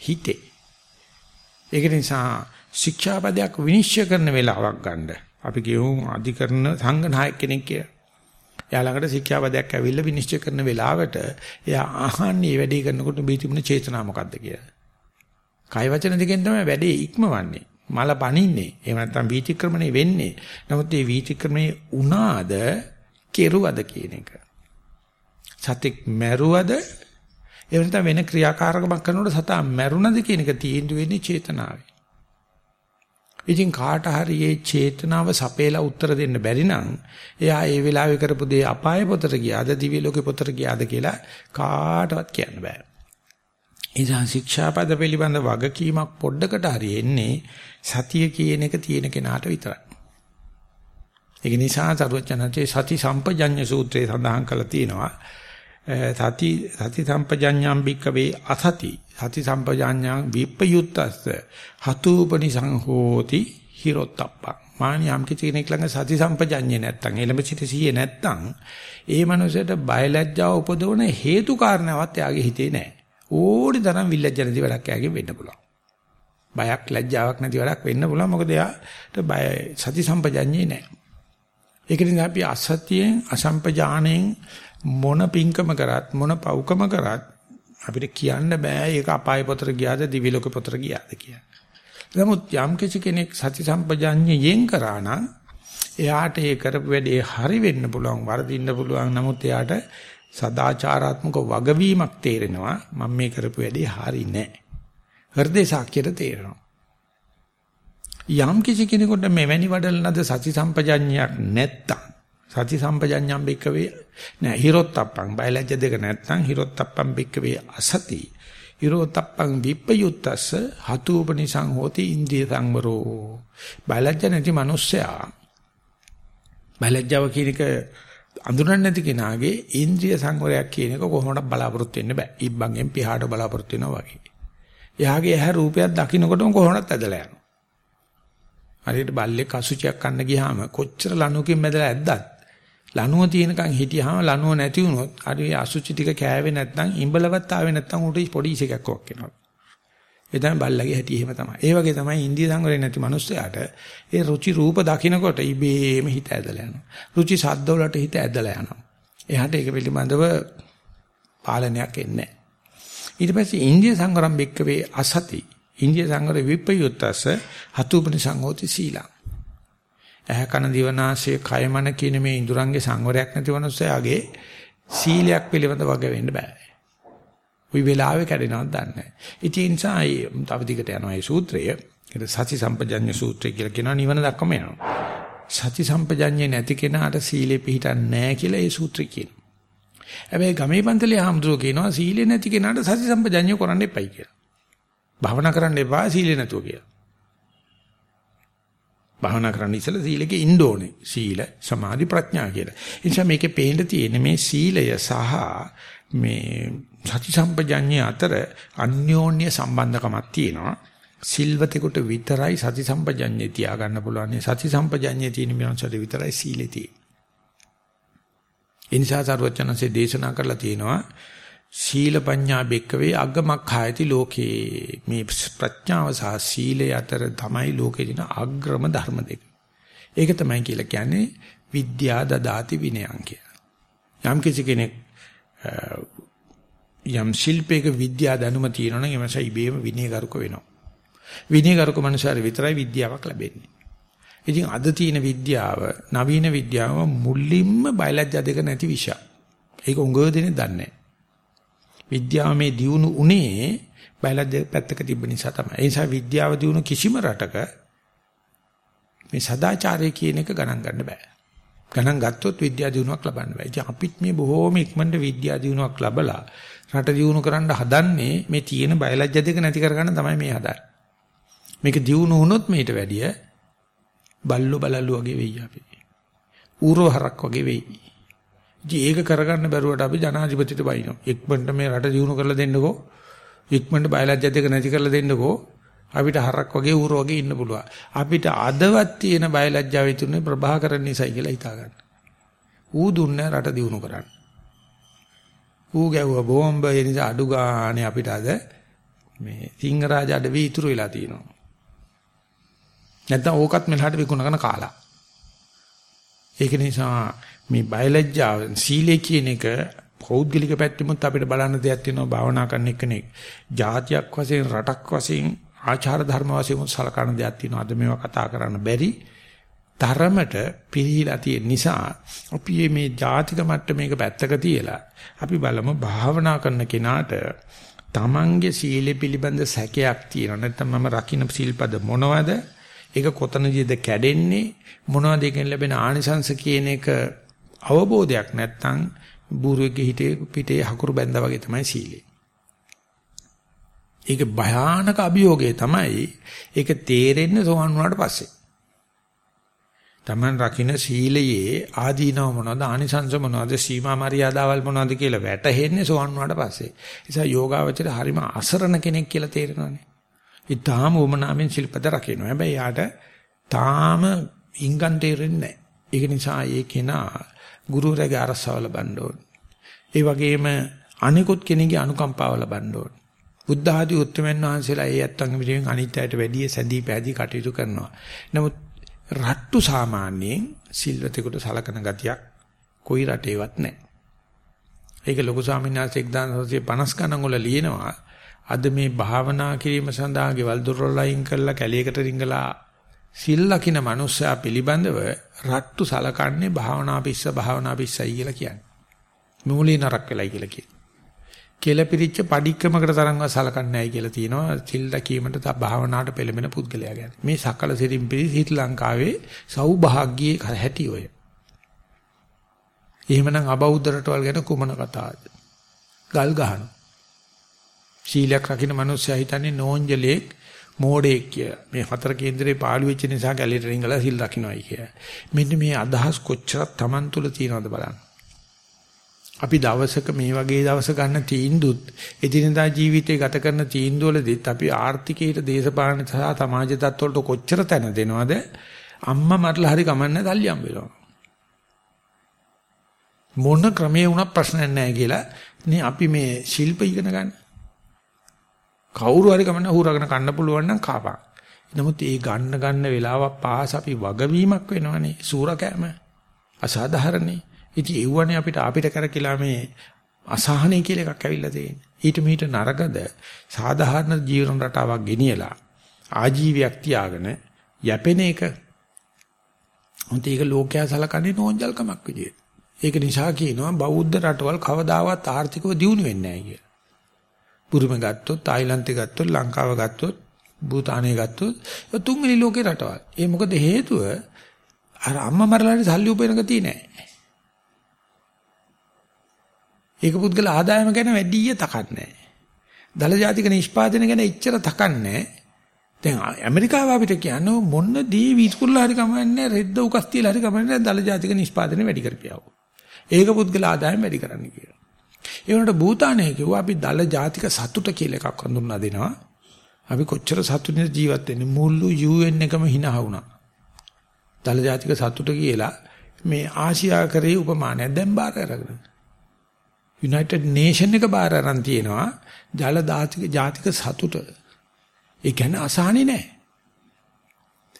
හිතේ. ඒක නිසා ශික්ෂා පදයක් විනිශ්චය කරන වෙලාවක් ගන්න. අපි කියමු අධිකරණ සංඝනායක කෙනෙක් කියලා. එයා ළඟට ශික්ෂා පදයක් ඇවිල්ලා විනිශ්චය කරන වෙලාවට එයා අහන්නේ වැඩේ කරනකොට මේ තිබුණ චේතනාව මොකද්ද කියලා. කය වචන දෙකෙන් තමයි වැඩේ ඉක්මවන්නේ. මල පනින්නේ. එහෙම නැත්නම් වීතික්‍රමණය වෙන්නේ. නමුත් මේ වීතික්‍රමණය උනාද කෙරුවද කියන එක. සතෙක් මැරුවද එහෙම නැත්නම් වෙන ක්‍රියාකාරකමක් කරනකොට සතා මැරුණද කියන එක තීන්දුව වෙන්නේ චේතනාවේ. ඉතින් කාට හරි මේ චේතනාව සපේලා උත්තර දෙන්න බැරි නම් එයා ඒ වෙලාවේ කරපු දේ අපාය පොතට ගියාද දිව්‍ය ලෝකේ පොතට ගියාද කියලා කාටවත් කියන්න බෑ. ඉතින් ශික්ෂාපද පිළිබඳ වගකීමක් පොඩ්ඩකට හරි එන්නේ සතිය කියන එක තියෙන කෙනාට විතරයි. ඒක නිසා සරුවචනන්සේ සති සම්පජඤ්ඤ සූත්‍රයේ සඳහන් කරලා තියෙනවා. සති සති සම්පජඤ්ඤම් බික්කවේ අසති සති සම්පජඤ්ඤං විප්පයුත්තස්ස හතුපනි සංහෝති හිරොත්තප්පං මානි යම් කිසි කෙනෙක් ළඟ සති සම්පජඤ්ඤේ නැත්තම් එළඹ සිට සිහියේ නැත්තම් ඒ මනුස්සයට බයලජ්ජාව උපදවන හේතු කාරණාවක් එයාගේ හිතේ නැහැ ඕනි තරම් විල්ලජ්ජ නැති වැඩක් එයාගෙන් වෙන්න පුළුවන්. බයක් ලැජ්ජාවක් නැති වැඩක් වෙන්න පුළුවන්. මොකද එයාට බය සති සම්පජඤ්ඤේ නැහැ ඒක නිසා අපි අසතියෙන් අසම්පජාණයෙන් මොන පිංකම කරත් මොන පව්කම කරත් අපිට කියන්න බෑ ඒක අපාය පොතර ගියාද දිවි ලෝක පොතර ගියාද කියලා. නමුත් යම් කිසි කෙනෙක් සති සම්පජාඤ්ඤයෙන් කරා නම් එයාට ඒ කරපු වැඩේ හරි වෙන්න පුළුවන් වරදින්න පුළුවන්. නමුත් එයාට සදාචාරාත්මක වගවීමක් තේරෙනවා මම මේ කරපු වැඩේ හරි නෑ. හෘදේ සාක්ෂියට තේරෙනවා. යම් කිසි කෙනෙකුට මෙවැනි වඩලනද සති සම්පජඤ්ඤයක් නැත්තම් සති සම්පජඤ්ඤම් බික්කවේ නෑ හිරොත්ප්පං බයලජ්‍ය දෙක නැත්තම් හිරොත්ප්පං බික්කවේ අසති හිරොත්ප්පං විප්පයුත්තස්ස හතුූපනිසං හෝති ඉන්දිය සංවරෝ බයලජ්‍ය නැති මිනිස්සයා බයලජ්‍යව කියන එක අඳුරන්නේ නැති කෙනාගේ ඉන්ද්‍රිය සංවරයක් කියන එක කොහොමද බලාපොරොත්තු වෙන්න බෑ. ඉබ්බන්ගෙන් පියාට බලාපොරොත්තු වෙනවා වගේ. එයාගේ ඇහැ රූපයක් දකින්නකොටම කොහොමද ඇදලා යනවා. හරියට බල්ලෙක් අසුචියක් කන්න ගියාම කොච්චර ලණුවකින් මැදලා ඇද්දත් ලණුව තියෙනකන් හිටියාම ලණුව නැති වුණොත් හරි අසුචි ටික කෑවේ නැත්නම් ඉඹලවත් ආවේ නැත්නම් උට පොඩි ඉසේකක් වක් වෙනවා. ඒ තමයි බල්ලගේ හැටි එහෙම තමයි. ඒ වගේ තමයි ඉන්දිය සංවරේ නැති මිනිස්සයාට ඒ රුචි රූප දකින්නකොට ඉබේම හිත ඇදලා යනවා. රුචි ශබ්ද වලට හිත ඇදලා යනවා. එයාට ඒක පිළිබඳව පාලනයක් එන්නේ නැහැ. ඊට පස්සේ ඉන්දිය සංවරම් බෙක්කවේ අසති. ඉන්දිය සංවර විප්පයුත්තස හතුපනි සංඝෝති සීලං. ඇහ කන දිවනාශය කය මන කියන මේ ඉඳුරංගේ සංවරයක් නැති මනුස්සයාගේ සීලයක් පිළිබඳ වග වෙන්න බෑ. ওই වෙලාවේ කැඩෙනවද දන්නේ නැහැ. ඉතින් ඒ නිසා තව දිගට යනවා මේ සූත්‍රය. ඒක සති සම්පජඤ්ඤ සූත්‍රය කියලා කියනවා නිවන දක්වම යනවා. සති සම්පජඤ්ඤේ නැති කෙනාට සීලෙ පිහිටන්නේ නැහැ කියලා ඒ සූත්‍රය කියනවා. හැබැයි ගමේ පන්තලේ ආම්දුරෝ කියනවා සීලෙ නැති කෙනාට සති සම්පජඤ්ඤය කරන්න එපයි කියලා. භාවනා කරන්න එපා සීලෙ නැතුව කියලා. භාවනා කරන්න ඉස්සලා සීලෙක ඉන්න ඕනේ. සීල, සමාධි, ප්‍රඥා කියලා. ඒ නිසා මේකේ පේන්න තියෙන මේ සීලය සහ මේ සති සම්පජඤ්ඤය අතර අන්‍යෝන්‍ය සම්බන්ධකමක් තියෙනවා. සිල්වතෙකුට විතරයි සති සම්පජඤ්ඤය තියාගන්න පුළුවන්. සති සම්පජඤ්ඤය තියෙන මිනිස්සුන්ට විතරයි සීලෙ තියෙන්නේ. ඒ නිසා සරුවචනන්සේ දේශනා කරලා තියෙනවා සීල පඤ්ඤා බෙක්කවේ අග්ගමක් ආයති ලෝකේ මේ ප්‍රඥාව සහ සීලය අතර තමයි ලෝකේ දින අග්‍රම ධර්ම දෙක. ඒක තමයි කියලා කියන්නේ විද්‍යා දදාති විනයං කියලා. යම් කිසි කෙනෙක් යම් ශිල්පයක විද්‍යා දැනුම තියෙනවා නම් එමස ඉබේම විනයගරුක වෙනවා. විනයගරුක මනුස්සයර විතරයි විද්‍යාවක් ලැබෙන්නේ. ඉතින් අද තියෙන විද්‍යාව නවීන විද්‍යාව මුලින්ම බයලජ්ජා දෙක නැති විෂය. ඒක උඟ දෙන්නේ දන්නේ නැහැ. විද්‍යාව මේ දියුණු උනේ බයලජ්ජා පැත්තක තිබ්බ නිසා තමයි. ඒ නිසා විද්‍යාව දියුණු කිසිම රටක මේ සදාචාරය කියන එක ගණන් ගන්න බෑ. ගණන් ගත්තොත් විද්‍යා දියුණුවක් ලබන්න බෑ. ඉතින් අපිත් මේ බොහෝම ඉක්මනට විද්‍යා දියුණුවක් ලබලා රට දියුණු කරන්න හදන්නේ මේ තියෙන බයලජ්ජා දෙක නැති කරගන්න තමයි මේ හදන්නේ. මේක දියුණු වුණොත් මේට වැඩිය බල්ලෝ බලල්ලු වගේ වෙයි අපි. ඌරෝ හරක් වගේ වෙයි. ඉතින් ඒක කරගන්න බැරුවට අපි ජනාධිපතිට බයිනවා. ඉක්මනට මේ රට දියුණු කරලා දෙන්නකෝ. ඉක්මනට බයලජ්ජා දෙක නැති කරලා දෙන්නකෝ. අපිට හරක් වගේ ඌරෝ වගේ ඉන්න පුළුවන්. අපිට අදවත් තියෙන බයලජ්ජාව විතුනේ ප්‍රභාකරන් නිසයි කියලා හිතා ගන්න. ඌ දුන්නේ රට දියුණු කරන්න. ඌ ගැව්ව බෝම්බ ඒ නිසා අඩු ගානේ අපිට අද මේ සිංහරාජ අඩවි ඉතුරු වෙලා තියෙනවා. නැත්නම් ඕකත් මෙලහට විකුණගෙන කාලා. ඒක නිසා මේ බයලජ්ජාව සීලේ කියන එක පෞද්ගලික පැත්තෙමුත් අපිට බලන්න දෙයක් තියෙනවා භාවනා කරන එකනේ. જાතියක් වශයෙන් රටක් වශයෙන් ආචාර ධර්ම වශයෙන් සලකන දෙයක් තියෙනවා. අද මේවා කතා කරන්න බැරි තරමට පිළිහිලා තියෙන නිසා අපි මේ ජාතික මට්ටමේක පැත්තක තියලා අපි බලමු භාවනා කරන කෙනාට තමන්ගේ සීලෙ පිළිබඳ සැකයක් තියෙනවා නැත්නම් මම රකින්න සීල්පද මොනවද ඒක කොතනදීද කැඩෙන්නේ මොනවද ඒකෙන් ලැබෙන ආනිසංශ කියන එක අවබෝධයක් නැත්නම් බූරුවෙක්ගේ හිතේ පිටේ හකුරු බැඳා වගේ තමයි සීලය. ඒක භයානක අභියෝගය තමයි ඒක තේරෙන්නේ සෝවන් වුණාට පස්සේ. Taman රකින්න සීලයේ ආදීනව මොනවද ආනිසංශ මොනවද සීමා මරියාදාවල් මොනවද කියලා වැටහෙන්නේ සෝවන් වුණාට පස්සේ. ඒ නිසා යෝගාවචර හරිම අසරණ කෙනෙක් කියලා තේරෙනවානේ. ඊටාම උමනාවෙන් ශිල්පද රකින්න. හැබැයි යාට තාම ඉංගන් තේරෙන්නේ නැහැ. ඒක නිසා ඒ කෙනා ගුරුවරයාගේ අරසාව ලබන්න ඕන. ඒ වගේම අනිකුත් කෙනෙකුගේ අනුකම්පාව ලබන්න ඕන. බුද්ධ ආදී උත්තරමයන් වහන්සේලා ඒ ඇත්තන්ගේ පිටින් අනිත්‍යයට වැඩිය සැදී පැදී කටයුතු කරනවා. නමුත් රට්ටු සාමාන්‍යයෙන් සිල්වතෙකුට සලකන ගතියක් කොයි රටේවත් නැහැ. ඒක ලොකු ස්වාමීන් වහන්සේ 1950 ගණන් වල ලියනවා අද මේ භාවනා කිරීම සඳහා ගෙවල් දොරවල් අයින් කරලා කැලේකට රිංගලා සිල් ලකින මනුස්සයා පිළිබඳව රට්ටු සලකන්නේ භාවනා පිස්ස භාවනා පිස්සයි කියලා කියන්නේ. මූලික නරක වෙලයි කියලා කියනවා. කෙලපිරිච්ච padikkamakata තරංගව සලකන්නේ නැහැ කියලා තියෙනවා සිල් දකීමට තා භාවනාවට පෙළඹෙන පුද්ගලයා ගැන. මේ සකල සිරින් පිරි ශ්‍රී ලංකාවේ සෞභාග්‍යයේ හැටි ඔය. එහෙමනම් අබෞද්ධ රටවල් ගැන කුමන කතාවද? ගල් ගහනවා. සීලයක් රකින්න මිනිස්සයා හිතන්නේ නෝන්ජලෙක් මෝඩෙක් කියලා. මේ හතර කේන්දරේ පාළු වෙච්ච නිසා ගැලේට රිංගලා සිල් රකින්නයි කියලා. මෙන්න මේ අදහස් කොච්චරක් Taman තුල තියෙනවද බලන්න. අපි දවසක මේ වගේ දවස ගන්න තීන්දුවත් එදිනදා ජීවිතේ ගත කරන තීන්දුවලදීත් අපි ආර්ථිකයට දේශපාලන සහ සමාජ තත්ත්වවලට කොච්චර තැන දෙනවද? අම්මා මරලා හරි කමන්නේ තල්ලි හම්බෙනවා. මොන ක්‍රමයේ වුණත් ප්‍රශ්නයක් නැහැ කියලා නේ අපි මේ ශිල්ප ඉගෙන ගන්න. කවුරු හරි කමන්න හුරගෙන කන්න පුළුවන් නම් කාපා නමුත් ඒ ගන්න ගන්න වෙලාවක් පාස අපි වගවීමක් වෙනවනේ. සූරකෑම. අසාධාරණේ. ඉතින් ඒවනේ අපිට අපිට කරකිලා මේ අසහනය කියලා එකක් ඇවිල්ලා තියෙන්නේ. ඊට මීට නරකද සාධාරණ ජීවන රටාවක් ගෙනියලා ආජීවයක් තියාගෙන යැපෙන එක. උන්ට ඒක ලෝකයා සලකන්නේ නෝන්ජල්කමක් විදියට. ඒක නිසා කියනවා බෞද්ධ රටවල් කවදාවත් ආර්ථිකව දියුණු වෙන්නේ නැහැ කියලා. බුරුම ගත්තොත්, තායිලන්තේ ගත්තොත්, ලංකාව ගත්තොත්, භූතානය ගත්තොත් තුන්වෙනි ලෝකේ රටවල්. ඒ මොකද හේතුව අර අම්මා මරලාට සල්ලි උපයන ගතිය නැහැ. ඒක පුද්ගල ආදායම ගැන වැඩිය තකන්නේ දල ජාතික නිෂ්පාදනය ගැන එච්චර තකන්නේ දැන් ඇමරිකාව අපිට කියන්නේ මොන දේ විස්කුල්ල හරි කමන්නේ රෙද්ද උකස් තියලා හරි කමන්නේ දල ජාතික නිෂ්පාදනය වැඩි කරපියව. ඒක පුද්ගල ආදායම වැඩි කරන්න කියලා. ඒ වුණාට භූතානයේ කිව්වා අපි දල ජාතික සතුට කියලා එකක් හඳුන්වා දෙනවා. අපි කොච්චර සතුටින් ජීවත් වෙන්නේ මුළු UN එකම hina වුණා. දල ජාතික සතුට කියලා මේ ආසියා කරේ උපමානයක් දැන් බාර අරගෙන. United Nation එක බාර අරන් තියෙනවා ජල දාතික ජාතික සතුට. ඒ කියන්නේ අසහනේ නැහැ.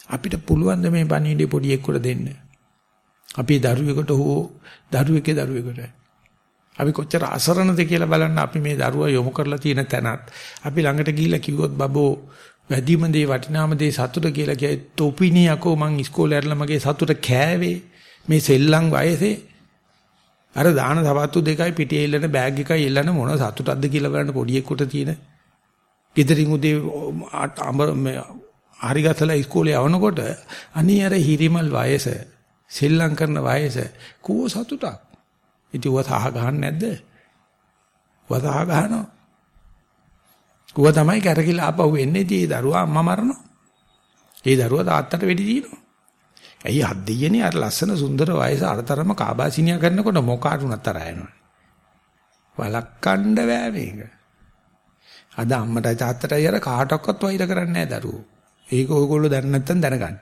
අපිට පුළුවන් ද මේ පණිවිඩේ පොඩි එක්කට දෙන්න. අපි දරුවෙකුට හෝ දරුවෙක්ගේ දරුවෙකුට අපි කොච්චර අසරණද කියලා බලන්න අපි මේ දරුවා යොමු කරලා තියෙන තැනත් අපි ළඟට ගිහිල්ලා කිව්වොත් බබෝ වැඩිම දේ වටිනාම දේ සතුට කියලා කියයි තොපිනේ යකෝ මං ඉස්කෝලේ ඇරලා මගේ සතුට කෑවේ මේ සෙල්ලම් වයසේ අර දාන සවත්තු දෙකයි පිටේ ඉල්ලන බෑග් එකයි ඉල්ලන මොන සතුටක්ද කියලා බලන්න පොඩියෙකුට තියෙන. ගෙදරින් උදේ අඹ හරි ගසලා ඉස්කෝලේ යවනකොට අනේ අර හිරිමල් වයස සෙල්ලම් කරන වයස කෝ සතුටක්. ඉතින් ඌව සහ ගහන්න නැද්ද? වදා ගහනවා. ඌව තමයි කැරකිලා ආපහු එන්නේ ඉතින් ඒ දරුවා අම්මා මරනවා. ඒ දරුවා තාත්තට වෙඩි දිනවා. ඇයි හත් දෙයනේ අර ලස්සන සුන්දර වයස අරතරම කාබාසිනියා කරනකොට මොකාටුණත් අර යනවා. වලක්කණ්ඩ බෑ මේක. අද අම්මට තාත්තටයි අර කාටවත් වෛර කරන්නේ නැහැ දරුවෝ. ඒක ඔයගොල්ලෝ දැන නැත්තම් දැනගන්න.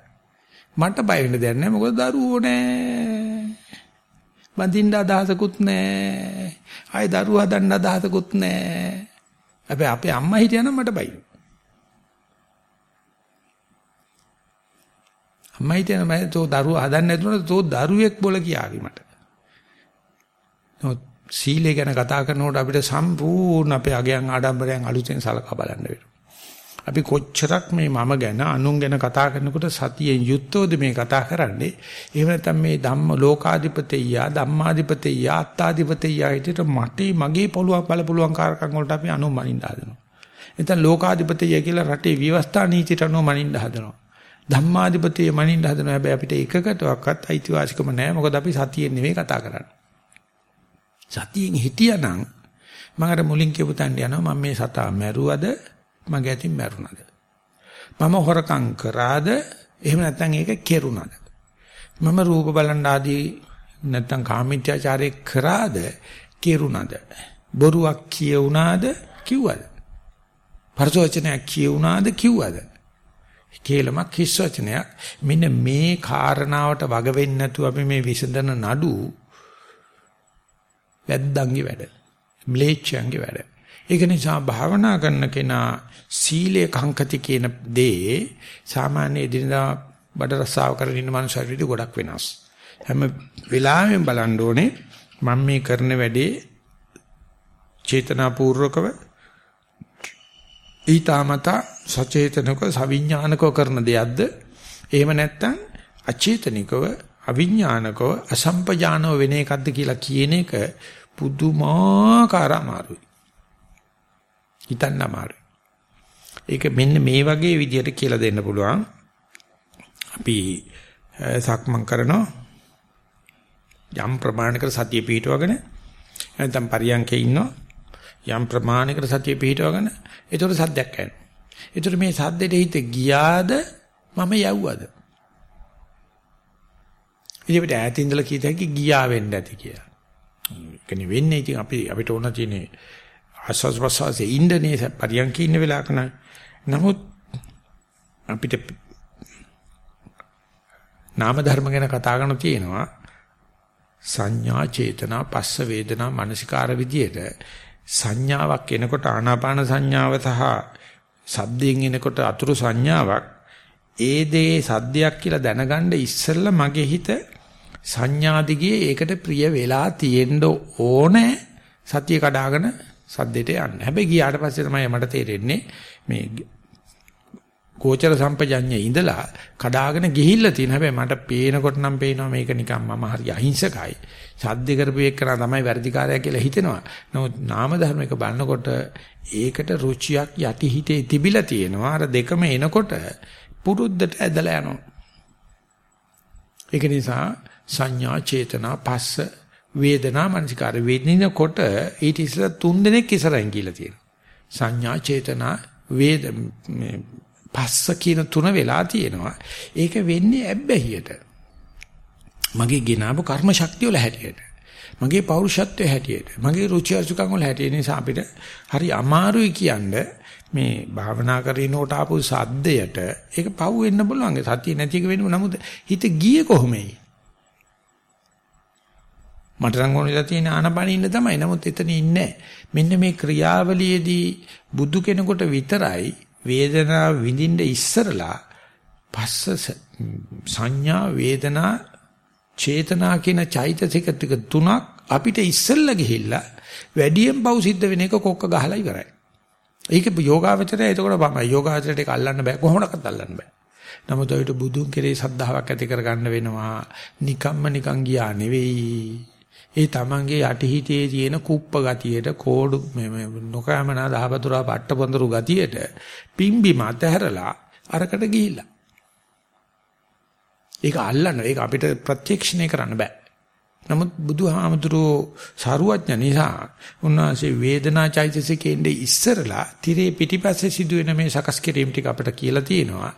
මට බය වෙන්න දෙයක් නැහැ මොකද දරුවෝ නැහැ. බඳින්න අදහසකුත් නැහැ. ආයි දරුවා හදන්න අදහසකුත් නැහැ. හැබැයි අපේ අම්මා හිටියනම් මට බයි. අම්මා හිටියනම් මම තෝ දරුවා හදන්න නැතුනොත් තෝ දරුවෙක් බොල කියාවි මට. නෝ සීලය ගැන කතා කරනකොට අපිට සම්පූර්ණ අපේ අගයන් ආඩම්බරයන් අලුතෙන් සලකා බලන්න වෙනවා. අපි කොච්චරක් මේ මම ගැන අනුන් ගැන කතා කරනකොට සතියෙන් යුක්තවද මේ කතා කරන්නේ එහෙම නැත්නම් මේ ධම්ම ලෝකාධිපතිය ධම්මාධිපතිය ආත්තාධිපතිය හිතට මටි මගේ පොළුවක් බල පුළුවන් කාරකම් වලට අපි අනුන් මනින්න හදනවා එතන ලෝකාධිපතිය කියලා රටේ විවස්ථා නීතියට අනුව මනින්න හදනවා ධම්මාධිපතිය මනින්න හදනවා හැබැයි අපිට එකකටවත් අයිතිවාසිකම නැහැ මොකද අපි සතියෙන් නෙමෙයි කතා කරන්නේ සතියෙන් හිටියානම් මම අර මුලින් කියපු තැනට යනවා මම මේ සතා මැරුවද මගේ අතින් මැරුණාද? මම හොරකම් කරාද? එහෙම නැත්නම් ඒක කෙරුණාද? මම රූප බලන් ආදී නැත්නම් කාමීත්‍යාචාරය කරාද? කෙරුණාද? බොරුවක් කියුණාද? කිව්වද? පරසෝචනයක් කියුණාද? කිව්වද? කේලමක් හිස් වචනයක් මෙන්න මේ කාරණාවට වග වෙන්නේ නැතුව අපි මේ විසඳන නඩු වැද්දන්ගේ වැඩ ම්ලේච්ඡයන්ගේ වැඩ ඒක නිසා භාවනා කරන කෙනා සීලේ කංකති කියන දේ සාමාන්‍ය එදිනදා බඩ රස්සාව කරගෙන ඉන්න මනුස්සයෙකුට ගොඩක් වෙනස්. හැම වෙලාවෙම බලන්න ඕනේ මම මේ කරන වැඩේ චේතනාපූර්වකව ඊ타මත සචේතනක සවිඥානිකව කරන දෙයක්ද එහෙම නැත්නම් අචේතනිකව අවිඥානිකව අසම්පජානව වෙන එකක්ද කියලා කියන එක පුදුමාකාර අමාරුයි හිතන්න අමාරුයි. ඒක මෙන්න මේ වගේ විදියට කියලා දෙන්න පුළුවන්. අපි සක්මන් කරනවා යම් ප්‍රමාණයකට සතිය පිහිටවගෙන නැත්නම් පරියන්කේ ඉන්නවා යම් ප්‍රමාණයකට සතිය පිහිටවගෙන ඒතකොට සද්දයක් ඇහෙනවා. ඒතකොට මේ සද්දෙට හිත ගියාද මම යව්වද? ඉතින් ඈත ඉඳලා කීත හැකි ගියා වෙන්න ඇති කියලා. ඒක නෙවෙන්නේ ඉතින් අපි අපිට ඕන තියෙන්නේ ආස්වාස් ප්‍රසවාසයේ ඉන්නනේ පරියන්ක ඉන්න වෙලාවක නමුත් අපිට නාම ධර්ම ගැන කතා කරන තියෙනවා සංඥා චේතනා පස්ස වේදනා මනසිකාර විදියට සංඥාවක් එනකොට ආනාපාන සංඥාව සහ සද්දයෙන් එනකොට අතුරු සංඥාවක් ඒ දේ සද්දයක් කියලා දැනගන්න ඉස්සෙල්ලා මගේ හිත සංඥා දිගේ ඒකට ප්‍රිය වෙලා තියෙන්න ඕනේ සතිය කඩාගෙන සද්දෙට යන්න. හැබැයි ගියාට පස්සේ තමයි මට තේරෙන්නේ මේ ගෝචර සම්පජඤ්ඤේ ඉඳලා කඩාගෙන ගිහිල්ලා තියෙන හැබැයි මට පේනකොට නම් පේනවා මේක නිකන් මම හරි අහිංසකයි. සද්ද කරපු එකන තමයි වැඩිකාරය කියලා හිතෙනවා. නමුත් නාම ධර්මයක බලනකොට ඒකට රුචියක් යටි හිතේ තිබිලා තියෙනවා. අර දෙකම එනකොට පුරුද්දට ඇදලා යනවා. ඒක නිසා සංඥා චේතනා පස්ස වේදනා මනසිකාර වේදිනකොට ඊට ඉස්සර තුන් දෙනෙක් ඉස්සරහින් කියලා තියෙනවා. සංඥා චේතනා වේද පස්ස කියන තුන වෙලා තියෙනවා. ඒක වෙන්නේ ඇබ්බැහියට. මගේ ගෙනාවු කර්ම ශක්තිය වල හැටියට. මගේ පෞරුෂත්වයේ හැටියට. මගේ රුචි අරුචිකම් වල හැටියට නිසා අපිට හරි අමාරුයි කියන්නේ මේ භාවනා කරනකොට ආපු සද්දයට ඒක පව් වෙන්න පුළුවන්. සතිය නැති එක වෙන්න නමුත් හිත ගියේ කොහොමයි? මට නම් ඕනෙලා තියෙන ආනපනිය ඉන්න තමයි. නමුත් එතන ඉන්නේ මෙන්න මේ ක්‍රියාවලියේදී බුදු කෙනෙකුට විතරයි වේදනාව විඳින්න ඉස්සරලා පස්ස සංඥා වේදනා චේතනා කියන චෛතසික ටික තුනක් අපිට ඉස්සෙල්ලා ගිහිල්ලා වැඩියෙන් පව් සිද්ධ වෙන එක කොක්ක ගහලා ඉවරයි. ඒක යෝගාවචරය එතකොට බමයි. යෝගාවචරයට ඒක අල්ලන්න බෑ. කොහොමඩක්වත් අල්ලන්න බෑ. නමුත් ඔයිට බුදුන් කෙරේ සද්ධාාවක් ඇති කරගන්න වෙනවා. නිකම්ම නිකං ගියා නෙවෙයි. ඒ තමන්ගේ යටිහිතේ තියෙන කුප්ප ගතියට කෝඩු මේ නොකෑමනා දහවතුරා පට්ටපොඳුරු ගතියට පිම්බි මතහැරලා අරකට ගිහිල්ලා. ඒක අල්ලන්න ඒක අපිට ප්‍රත්‍යක්ෂණය කරන්න බෑ. නමුත් බුදුහාමුදුරෝ සාරුවඥ නිසා උන්වහන්සේ වේදනා චෛතසිකෙන්නේ ඉස්සරලා tire පිටිපස්සේ සිදුවෙන මේ සකස් කිරීම ටික අපිට කියලා තියෙනවා.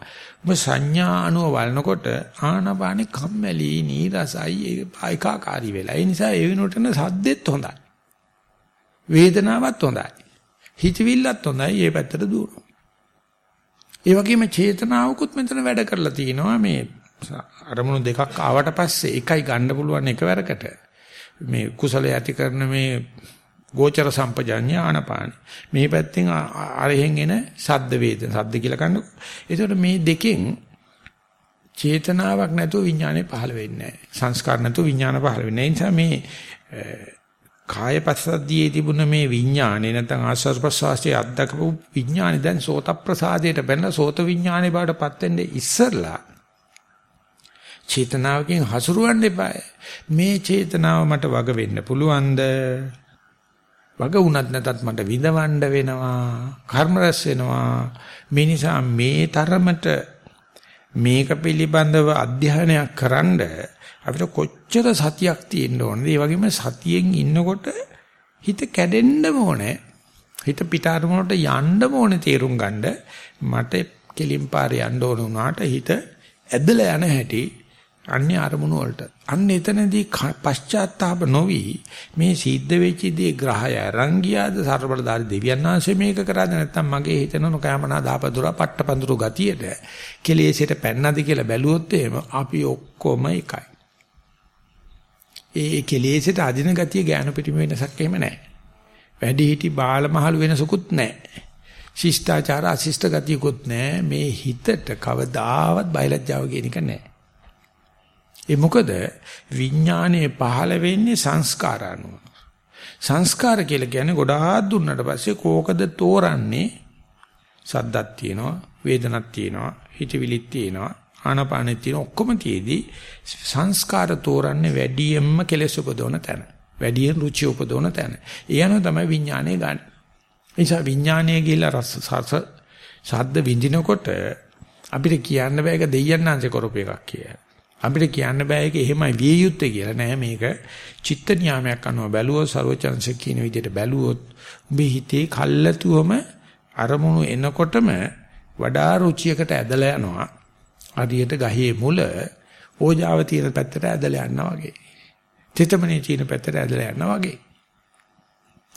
ඔබ සංඥා අනුව වළනකොට ආනපානෙ කම්මැලි නීරසයි ඒකාකාරී වෙලා. ඒ නිසා ඒ වෙනුවට සද්දෙත් හොඳයි. වේදනාවත් හොඳයි. හිතවිල්ලත් හොඳයි. ඒ පැත්තට දුවනවා. ඒ වගේම චේතනාවකුත් මෙතන වැඩ කරලා තිනවා මේ අරමුණු දෙකක් ආවට පස්සේ එකයි ගන්න පුළුවන් එකවරකට මේ කුසල ඇති කරන මේ ගෝචර සම්පජඤ්ඤ ආනපාන. මේ පැත්තෙන් අරහෙන් එන සද්ද වේදන. සද්ද කියලා ගන්නකො. ඒතකොට මේ දෙකෙන් චේතනාවක් නැතුව විඥානය පහළ වෙන්නේ නැහැ. සංස්කාර නැතුව විඥාන පහළ වෙන්නේ නැහැ. ඒ නිසා මේ කාය පස්සද්ධියේ තිබුණ මේ විඥානේ නැත්නම් ආස්වාද ප්‍රසවාසයේ අත්දකපු විඥානේ දැන් සෝත ප්‍රසාදයට බැලලා සෝත විඥානේ බාටපත් වෙන්නේ ඉස්සරලා චේතනාවකින් හසුරවන්න එපා. මේ චේතනාව මට වග වෙන්න පුළුවන්ද? වග වුණත් නැතත් මට විඳවන්න වෙනවා. කර්ම රැස් වෙනවා. මේ නිසා මේ තරමට මේක පිළිබඳව අධ්‍යයනයක් කරන්ඩ අපිට කොච්චර සතියක් තියෙන්න ඕනද? ඒ වගේම සතියෙන් ඉන්නකොට හිත කැඩෙන්න ඕනේ. හිත පිටාරමුණට යන්න ඕනේ තේරුම් ගන්න. මට කෙලින් පාරේ යන්න ඕන වුණාට හිත ඇදලා යන හැටි අන්නේ අරමුණු වලට. අන්න එතනදී පශ්චාත්තාප නොවි මේ සිද්ධ වෙච්ච දේ ග්‍රහය අරන් ගියාද සර්වබලදාරි දෙවියන් වහන්සේ මේක කරාද නැත්නම් මගේ හිතන නොකෑමනා දාපදුරා පට්ටපඳුරු ගතියට කෙලෙසට පැන්නද කියලා බැලුවොත් එහෙම අපි ඔක්කොම එකයි. ඒ කෙලෙසට අදින ගතිය ඥාන පිටිම වෙනසක් එහෙම නැහැ. වැඩි හිටි බාල මහලු වෙනසකුත් නැහැ. ශිෂ්ටාචාර අශිෂ්ට ගතියකුත් නැහැ. මේ හිතට කවදාවත් බයලජ්ජාව කියන එක නැහැ. ඒ මොකද විඥානයේ පහළ වෙන්නේ සංස්කාර අනුව. සංස්කාර කියලා කියන්නේ ගොඩාක් දුන්නට පස්සේ කෝකද තෝරන්නේ සද්දක් තියෙනවා වේදනක් තියෙනවා හිතවිලිත් තියෙනවා ආනපානෙත් තියෙන ඔක්කොම තියේදී සංස්කාර තෝරන්නේ වැඩියෙන්ම කෙලෙස් උපදවන තැන. වැඩියෙන් රුචි උපදවන තැන. ඒ අනුව තමයි විඥානය ගන්න. ඒ නිසා විඥානය ගිහිලා රස සද්ද විඳිනකොට අපිට කියන්න බෑ ඒක දෙයයන්ාංශ කරපු එකක් කියලා. අපිට කියන්න බෑ ඒක එහෙමයි විය යුත්තේ කියලා. නෑ මේක චිත්ත නියාමයක් අනුව බැලුවොත් ਸਰවචන්ස කියන විදිහට බැලුවොත් උඹේ හිතේ කල්ැතුවම අරමුණු එනකොටම වඩා රුචියකට ඇදලා යනවා. හරියට ගහේ මුල ඕජාව තියෙන පැත්තට ඇදලා යනවා වගේ. තෙතමනේ තියෙන පැත්තට ඇදලා යනවා වගේ.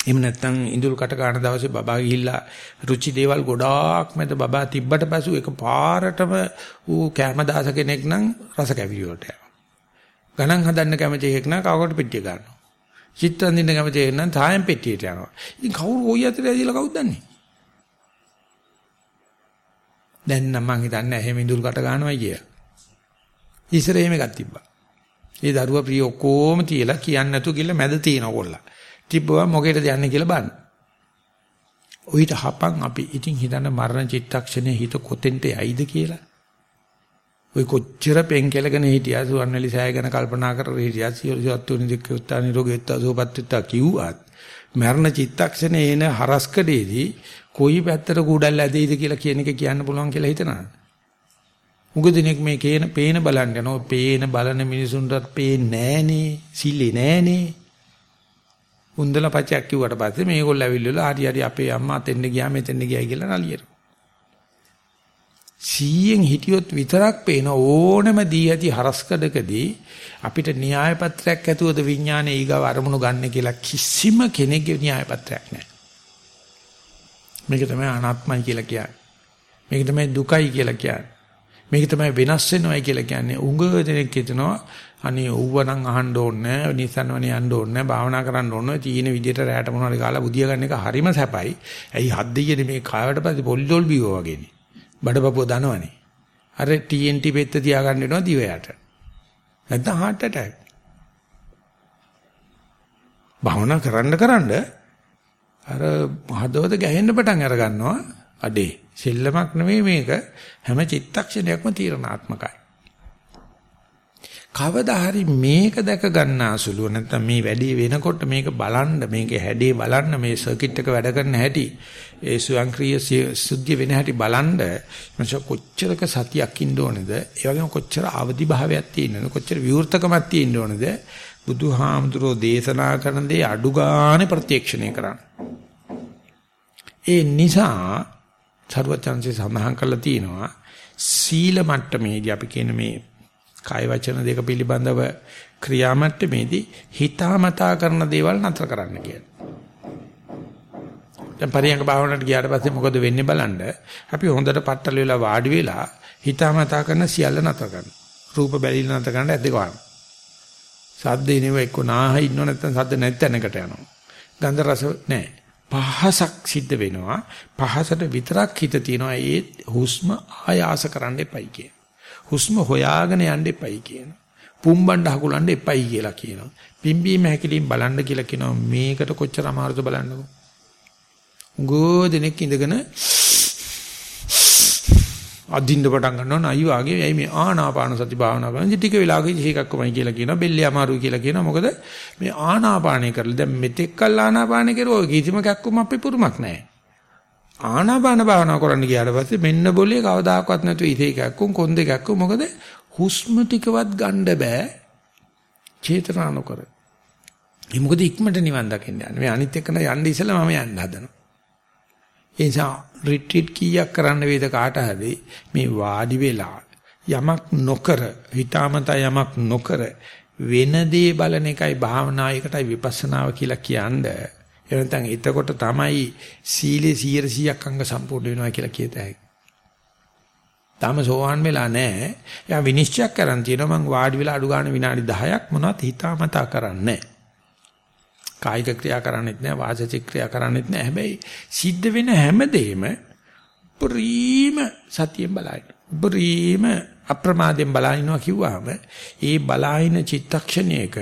එහෙම නැත්නම් ඉඳුල් කට ගන්න දවසේ බබා ගිහිල්ලා රුචි දේවල් ගොඩාක් මැද බබා තිබ්බට පසු එක පාරටම ඌ කැමදාස කෙනෙක් නම් රස කැවිලි වලට යනවා. ගණන් හදන්න කැමති එකෙක් නම් කවකට පෙට්ටිය ගන්නවා. චිත්ත අඳින්න කැමති එකෙක් නම් තායම් පෙට්ටියට යනවා. ඉතින් කවුරු ওই අතරේ ඇදලා කවුද දන්නේ? දැන් නම් මං හිතන්නේ එහෙම ඉඳුල් කට ගන්නවයි කියලා. ඉස්සර එහෙම එකක් තිබ්බා. ඒ දරුවා ප්‍රිය ඔක්කොම තියලා කියන්නේ නැතු කියලා මැද තියන කොල්ලා. තිබ්බවා මොකේද යන්නේ කියලා බලන්න. ඔయిత හපන් අපි ඉතින් හිතන්න මරණ චිත්තක්ෂණේ හිත කොතෙන්ට යයිද කියලා. ඔය කොච්චර පෙන්කෙලගෙන හිටියා සුවන්වැලි සෑය ගැන කල්පනා කරලා හිටියා සියලුත්තුනි දෙක උත්තා නිරෝගීත්වා සෝපත්ත්වා කිව්වත් මරණ චිත්තක්ෂණේ එන හරස්කඩේදී කොයි පැත්තට කුඩල් ඇදෙයිද කියලා කියන එක කියන්න පුළුවන් කියලා හිතනවා. මුග දිනෙක මේ කේන පේන බලන්න යනවා පේන බලන මිනිසුන්ටත් පේන්නේ නෑනේ සිල්ලේ නෑනේ උන්දල පචයක් කිව්වට පස්සේ මේගොල්ලෝ ඇවිල්ලා හරි හරි අපේ අම්මා අතෙන්ද ගියා මෙතෙන්ද ගියයි කියලා නලියට. සීයෙන් හිටියොත් විතරක් පේන ඕනම දී ඇති හරස්කඩකදී අපිට න්‍යාය පත්‍රයක් ඇතුවද විඥානයේ ඊගව අරමුණු ගන්න කියලා කිසිම කෙනෙක්ගේ න්‍යාය පත්‍රයක් නැහැ. මේක තමයි අනාත්මයි කියලා කියන්නේ. මේක තමයි දුකයි කියලා කියන්නේ. මේක තමයි වෙනස් වෙනවයි කියලා කියන්නේ උඟ දෙනෙක් හිතනවා අනේ ඌවනම් අහන්න ඕනේ නැහැ නිසන්වනේ යන්න ඕනේ නැහැ භාවනා කරන්න ඕනේ තීන විදියට රැට මොනවාරි කාලා බුදිය ගන්න එක හරිම සැපයි. ඇයි හත් දෙයියනේ මේ කායට පස්සේ පොල්ඩොල් බිවෝ වගේනේ. බඩපපුව දනවනේ. අර TNT පෙත්ත තියාගන්න වෙනවා දිවයට. නැත්නම් heart attack. භාවනා කරන්න කරන්න අර හදවත ගැහෙන්න පටන් අර ගන්නවා. අඩේ සෙල්ලමක් නෙමෙයි මේක හැම චිත්තක්ෂණයක්ම තීරණාත්මකයි. කවදා හරි මේක දැක ගන්නාසුලුව නැත්නම් මේ වැඩේ වෙනකොට මේක බලන්න මේකේ හැඩේ බලන්න මේ සර්කිට් එක වැඩ කරන හැටි ඒ ස්වයංක්‍රීය සුද්ධිය වෙන හැටි බලන්න මච කොච්චරක සතියක් ඉන්න ඕනේද? ඒ වගේම කොච්චර අවදි භාවයක් තියෙනවද? කොච්චර විවෘතකමක් තියෙන්න ඕනේද? බුදුහාමුදුරෝ දේශනා කරන දේ අඩු ගානේ ප්‍රත්‍යක්ෂණය කරන්න. ඒ නිසා සරුවචන්සේ සඳහන් කරලා තියෙනවා සීල මට්ටමේදී අපි කියන මේ කාය වචන දෙක පිළිබඳව ක්‍රියාමට්ටමේදී හිතාමතා කරන දේවල් නතර කරන්න කියලා. දැන් පරියංග භාවනාවට ගියාට පස්සේ මොකද වෙන්නේ බලන්න. අපි හොඳට පట్టල වෙලා වාඩි වෙලා හිතාමතා කරන සියල්ල නතර කරනවා. රූප බැලිලා නතර කරන්න ඇද්ද ගන්න. සද්ද එනව එක්ක නාහ ඉන්නව නැත්නම් සද්ද නැති තැනකට යනවා. ගන්ධ රස නැහැ. පහසක් සිද්ධ වෙනවා. පහසට විතරක් හිත තියනවා ඒ හුස්ම ආයාස කරන්න එපයි කිය. හුස්ම හොයාගෙන යන්න එපයි කියනවා. පුම්බණ්ඩ හකුලන්න එපයි කියලා කියනවා. පිම්බීම හැකිලින් බලන්න කියලා කියනවා. මේකට කොච්චර අමාරුද බලන්නකෝ. උගෝ දෙනෙක් ඉඳගෙන අදින්න පටන් ගන්නවා නයි වාගේ ඇයි මේ ආනාපාන සති භාවනා කරන්නේ ටික වෙලාවකදී හේකක්කමයි කියලා කියනවා බෙල්ලේ අමාරුයි කියලා කියනවා මොකද මේ ආනාපානය කරලා දැන් මෙතෙක් කල් ආනාපානය කරුවා කිසිම කැක්කුම අපේ පුරුමක් නැහැ ආනාපාන භාවනා කරන්න ගියාට පස්සේ මෙන්න બોලේ කවදාකවත් නැතුව ඉතේ කැක්කුම් කොන් දෙකක් මොකද හුස්ම ටිකවත් ගන්න බෑ චේතනා නොකර. ඒ මොකද ඉක්මනට නිවන් දකින්න යන්නේ. මේ අනිත් එක්කන යන්න ඉස්සෙල්ලා මම යන්න හදනවා. ඒ නිසා රිට්‍රීට් කීයක් කරන්න වේද කාට හරි මේ වාඩි වෙලා යමක් නොකර හිතාමතා යමක් නොකර වෙන දේ බලන එකයි භාවනා එකටයි විපස්සනාව කියලා කියන්නේ එනතන් එතකොට තමයි සීලේ 100%ක් අංග සම්පූර්ණ වෙනවා කියලා කියත හැකියි. තාම සෝවාන් වෙලා නැහැ. එයා විනිශ්චය කරන් තියෙනවා මං වාඩි වෙලා අඩු ගන්න විනාඩි 10ක් මොනවද හිතාමතා කරන්නේ කායික ක්‍රියා කරන්නෙත් නැහැ වාචික ක්‍රියා කරන්නෙත් නැහැ. හැබැයි සිද්ධ වෙන හැමදේම ප්‍රීම සතියෙන් බලන්න. ප්‍රීම අප්‍රමාදයෙන් බලනවා කිව්වහම ඒ බලාහින චිත්තක්ෂණයක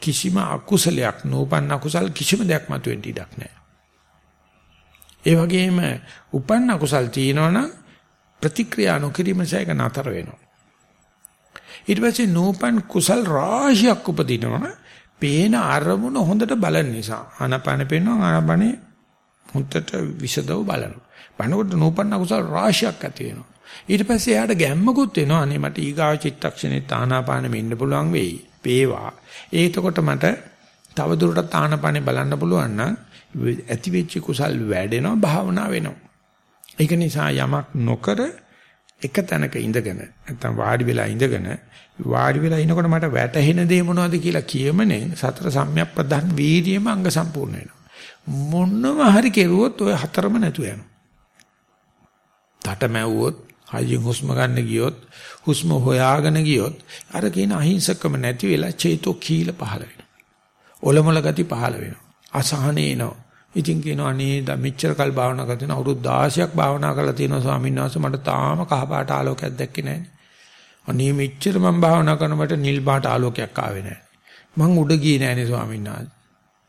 කිසිම අකුසලයක් නූපන්න අකුසල් කිසිම දෙයක් මතුවෙන්න ඉඩක් නැහැ. ඒ වගේම උපන්න අකුසල් තියෙනවනම් ප්‍රතික්‍රියා නොකිරීම සයක නතර වෙනවා. ඊට පස්සේ නූපන් කුසල් රාශියක් උපදිනවා. පේන අරමුණ හොඳට බලන නිසා ආනපන පේනවා ආනපනේ හොඳට විසදව බලනවා. බලනකොට නූපන් අකුසල් රාශියක් ඇති වෙනවා. ඊට පස්සේ එයාට ගැම්මකුත් වෙනවා. අනේ මට ඊගාව චිත්තක්ෂණේ තානාපානෙ මෙන්න පුළුවන් වෙයි. වේවා. ඒකකොට මට තව දුරටත් ආනපානෙ බලන්න පුළුවන් නම් ඇති වෙච්ච කුසල් වැඩෙනවා භාවනා වෙනවා. ඒක නිසා යමක් නොකර එක තැනක ඉඳගෙන නැත්තම් වාඩි වෙලා ඉඳගෙන වාඩි වෙලා ඉනකොට මට වැටහෙන දේ මොනවද කියලා කියමනේ සතර සම්‍යක් ප්‍රධාන වීර්යම අංග සම්පූර්ණ වෙනවා. මොනම හරි කෙරුවොත් ඔය හතරම නැතු වෙනවා. තටමැව්වොත් හයියෙන් හුස්ම ගන්න ගියොත් හුස්ම හොයාගෙන ගියොත් අර කියන අහිංසකම නැති වෙලා චේතෝ කීල පහළ වෙනවා. ඔලොමල ගති පහළ වෙනවා. අසහනේ එනවා. ඉතින් කියනවා අනේ මෙච්චර කල් භාවනා කරගෙන අවුරුදු 16ක් භාවනා කරලා තියෙනවා ස්වාමීන් වහන්සේ මට තාම කහ පාට ආලෝකයක් දැක්කේ නැහැ. අනේ මෙච්චර මම භාවනා කරනකොට නිල් පාට ආලෝකයක් ආවේ නැහැ. මං උඩ ගියේ නෑනේ ස්වාමීන් වහන්සේ.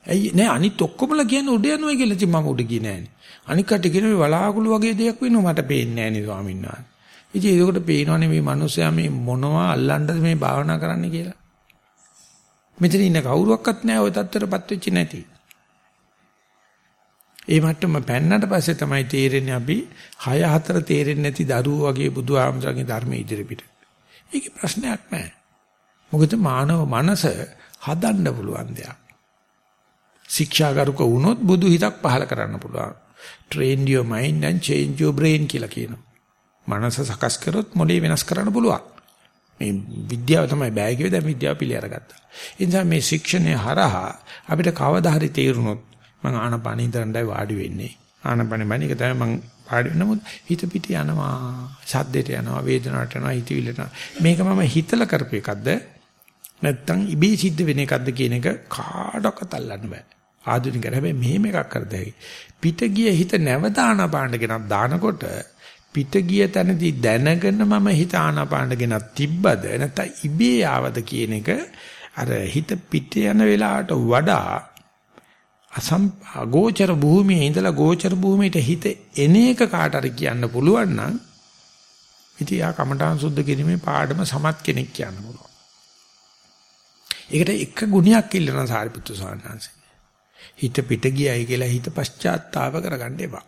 ඇයි නෑ අනිත් ඔක්කොමලා කියන්නේ උඩ යනවා කියලා ඉතින් මම උඩ ගියේ නෑනේ. අනිත් කට කියන මේ වලාකුළු වගේ දෙයක් වෙනවා මට පේන්නේ නෑනේ ස්වාමීන් වහන්සේ. ඉතින් ඒකට පේනවනේ මේ මිනිස්සයා මේ මොනවා අල්ලන්නද මේ භාවනා කරන්න කියලා. මෙතන ඉන්න කවුරුවක්වත් නෑ ওই தත්තරපත් වෙච්ච නැති. ඒ මට්ටම පෙන්නට පස්සේ තමයි තේරෙන්නේ අපි 6 4 තේරෙන්නේ නැති දරුවෝ වගේ බුදුහාමසගේ ධර්මයේ ඉදිරිපිට. ඒකේ ප්‍රශ්නයක් නෑ. මොකද මානව මනස හදන්න පුළුවන් දෙයක්. ශික්ෂාගරුක වුණොත් බුදු හිතක් පහල කරන්න පුළුවන්. train your mind and change your brain කියලා කියනවා. මනස සකස් කරොත් මොලේ වෙනස් කරන්න පුළුවන්. මේ විද්‍යාව තමයි බෑ කිව්වේ දැන් විද්‍යාව පිළි අරගත්තා. ඒ නිසා මේ ශික්ෂණය හරහා අපිට කවදා හරි තේරුනොත් මම ආනපන ඉදරණ්ඩයි වාඩි වෙන්නේ. ආනපන මම ඒක තමයි මම පාඩි නමුත් හිත පිට යනවා ශබ්දයට යනවා වේදනාවට යනවා හිතවිල්ලට මේක මම හිතලා කරපු එකක්ද නැත්තම් ඉබේ සිද්ධ වෙන එකක්ද කියන එක කාටවත් අල්ලන්න බෑ ආධුනිකර හැබැයි මෙහෙම එකක් කරදැයි පිට ගිය හිත නැවත ආනාපානට ගෙනත් දානකොට පිට ගිය තැනදී දැනගෙන මම හිත ආනාපානට ගෙනත් තිබ්බද නැත්නම් ඉබේ ආවද කියන එක අර හිත පිට යන වෙලාවට වඩා අසම් අගෝචර භූමියේ ඉඳලා ගෝචර භූමියට හිත එන එක කාට හරි කියන්න පුළුවන් නම් ඉතින් යා කමඨාන් සුද්ධ කිරීමේ පාඩම සමත් කෙනෙක් කියන්න පුළුවන්. ඒකට එක ගුණයක් ඉල්ලන සාරිපුත්තු සාරණංශ. හිත පිට ගියයි කියලා හිත පශ්චාත්තාප කරගන්න එපා.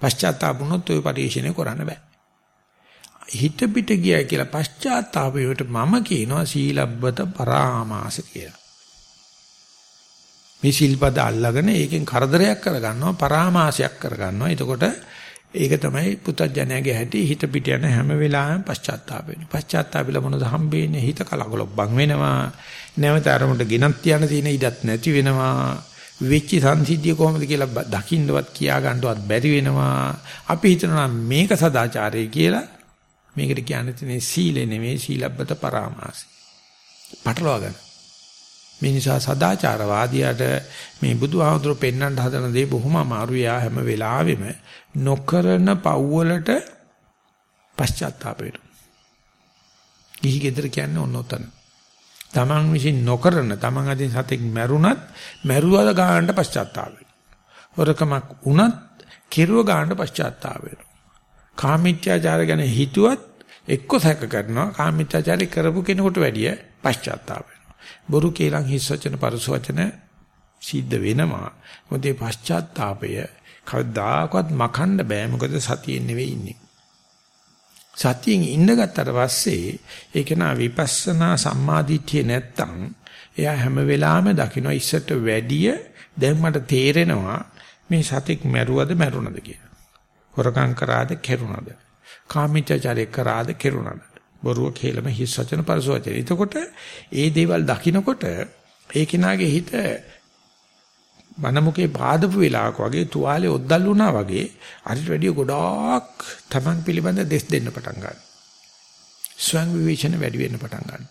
පශ්චාත්තාප වුණොත් ওই පරිශ්‍රණය කරන්න බෑ. හිත පිට ගියයි කියලා පශ්චාත්තාපයට මම කියනවා සීලබ්බත පරාමාස කියලා. මේ සිල්පද අල්ලගෙන ඒකෙන් කරදරයක් කරගන්නවා පරාමාසයක් කරගන්නවා. එතකොට ඒක තමයි පුතඥයාගේ හැටි හිත පිට යන හැම වෙලාවෙම පශ්චාත්තාප වෙනවා. පශ්චාත්තාපිල මොනද හම්බෙන්නේ? හිත කලකොලොබ්බන් වෙනවා. නැවත අරමුණට ගෙනත් තියන තියෙන ඉඩත් නැති වෙනවා. වෙච්ච සංසිද්ධිය කොහොමද කියලා දකින්නවත් කියා ගන්නවත් බැරි වෙනවා. අපි හිතනවා මේක සදාචාරය කියලා. මේකට කියන්නේ තියෙන්නේ සීලෙ නෙමෙයි සීලබ්බත පරාමාසය. පටලවා ගන්න. මේ නිසා සදාචාරවාදියාට මේ බුදුහාමුදුරු පෙන්වන්න හදන දේ බොහොම අමාරු. යා හැම වෙලාවෙම නොකරන පව්වලට පශ්චාත්තාප වෙනවා. ගිහි ගෙදර කියන්නේ ඔන්න ඔතන. තමන් විසින් නොකරන තමන් අදින් සතෙක් මැරුණත් මැරුවද ගන්නට පශ්චාත්තාප වෙනවා. හොරකමක් වුණත් කෙරුව ගන්නට පශ්චාත්තාප වෙනවා. කාමීත්‍යාචාර ගැන හිතුවත් එක්ක සැක කරනවා කාමීත්‍යාචාරය කරපු කෙනෙකුට වැඩිය පශ්චාත්තාප වෙනවා. බොරු කේලම් හිස් වචන පරස වචන සිද්ධ වෙනවා. මොකද මේ පශ්චාත්තාපය කවදාකවත් මකන්න බෑ මොකද සතියෙන් නෙවෙයි ඉන්නේ. සතියෙන් ඉඳගත්තට පස්සේ ඒක නා විපස්සනා සම්මාදිට්ඨිය නැත්තම් එයා හැම වෙලාවෙම දකින්න ඉස්සට වැඩිය දැන් මට තේරෙනවා මේ සතෙක් මැරුවද මැරුණද කියලා. හොරකම් කරාද කෙරුණාද? කාමීත්‍යචාරය කරාද කෙරුණාද? බොරුව කේලම හිස් වචන පරස වචන. එතකොට ඒ දේවල් දකින්නකොට ඒ කෙනාගේ හිත මනමුකේ පාදපු වෙලාවක වගේ තුවාලේ ඔද්දල් වුණා වගේ අරිට වැඩිය ගොඩාක් Taman පිළිබඳ දෙස් දෙන්න පටන් ගන්නවා. ස්වයං විවේචන වැඩි වෙන්න පටන් ගන්නවා.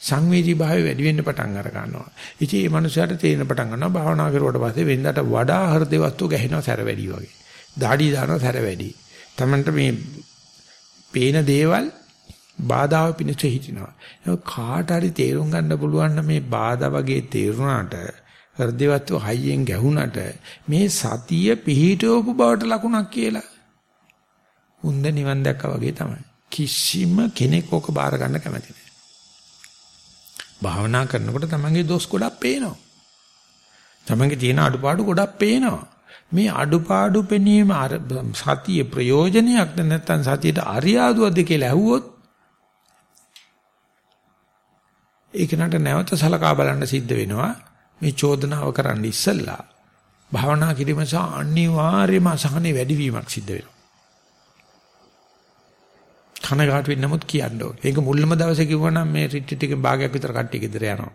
සංවේදී භාවය වැඩි වෙන්න පටන් අර ගන්නවා. ඉතින් මේ මනුස්සයාට තේරෙන පටන් ගන්නවා භාවනා කරුවට පස්සේ වෙනදාට වඩා හෘද වස්තු ගැහෙනවා සැර වැඩි වගේ. দাঁඩි දානවා සැර වැඩි. Tamanට මේ පේන දේවල් බාධාව පිණිස හිටිනවා. කාට හරි තේරුම් ගන්න පුළුවන් මේ බාධා වගේ තේරුණාට හෘදවත්ව හයියෙන් ගැහුණට මේ සතිය පිහිටවපු බවට ලකුණක් කියලා. උන්ද නිවන් දැක්කා වගේ තමයි. කිසිම කෙනෙක් ඕක බාර ගන්න කැමති නැහැ. භාවනා කරනකොට තමන්ගේ දොස් ගොඩක් පේනවා. තමන්ගේ තියෙන අඩුපාඩු ගොඩක් පේනවා. මේ අඩුපාඩු පෙනීම සතිය ප්‍රයෝජනයක්ද නැත්නම් සතියට අරියාදුවද කියලා ඇහුවොත් ඒක නට නැවත සලකා බලන්න සිද්ධ වෙනවා. මේ චෝදනාව කරන්න ඉස්සෙල්ලා භාවනා කිරීම සහ අනිවාර්යම අසහනේ වැඩිවීමක් සිද්ධ වෙනවා. කනගාටු වෙන්න නමුත් කියන්න ඕනේ. ඒක මුල්ලම දවසේ කිව්වනම් මේ රිට්‍රීට් එකේ භාගයක් විතර කට්ටිය ගෙදර යනවා.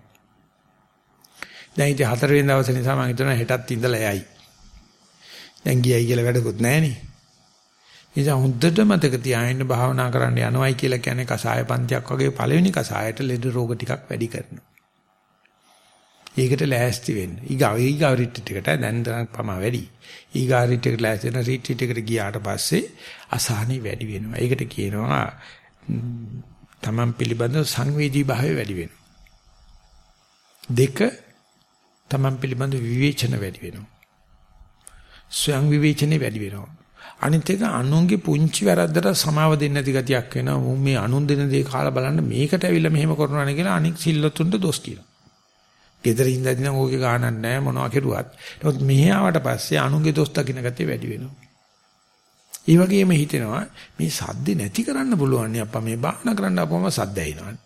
දැන් ඉතින් හතර වෙනි දවසේ නිසා මම හිතනවා හෙටත් ඉඳලා යයි. දැන් ගියයි කියලා වැඩකුත් නැහැ නේ. නිසා හොඳට මතක තියාගන්න භාවනා කරන්න යනවයි කියලා කියන්නේ කසාය පන්තියක් වගේ පළවෙනි කසායට ලෙඩ රෝග ටිකක් වැඩි කරනවා. ඒකට ලෑස්ති වෙන්න. ඊගාව ඊගාව රිට්‍රීට් එකට දැන් දැන් පමා වැඩි. ඊගාව රිට්‍රීට් එකට ලෑස්ති වෙන රිට්‍රීට් එකට ගියාට පස්සේ අසහනෙ වැඩි වෙනවා. ඒකට කියනවා තමන් පිළිබඳ සංවේදී භාවය වැඩි වෙනවා. දෙක තමන් පිළිබඳ විවේචන වැඩි වෙනවා. ස්වයං විවේචනේ වැඩි වෙනවා. අනිත් එක අනුන්ගේ පුංචි වැරද්දට සමාව දෙන්නේ නැති ගතියක් වෙනවා. මුන් මේ අනුන් දෙන දේ කාලා බලන්න මේකට ඇවිල්ලා මෙහෙම කරනවා නේ කියලා අනික් සිල්ලතුන්ට දොස් කියනවා. ගෙදර ඉඳලා නම් ඕකේ ගානක් නැහැ මොනවා කෙරුවත්. නමුත් මෙහි ආවට පස්සේ අනුන්ගේ දොස් දකින්න ගැතිය වැඩි වෙනවා. ඒ වගේම හිතෙනවා මේ සද්ද නැති කරන්න පුළුවන් නේ අප්පා මේ බාහන කරන්න අපවම සද්ද ඇිනවනේ.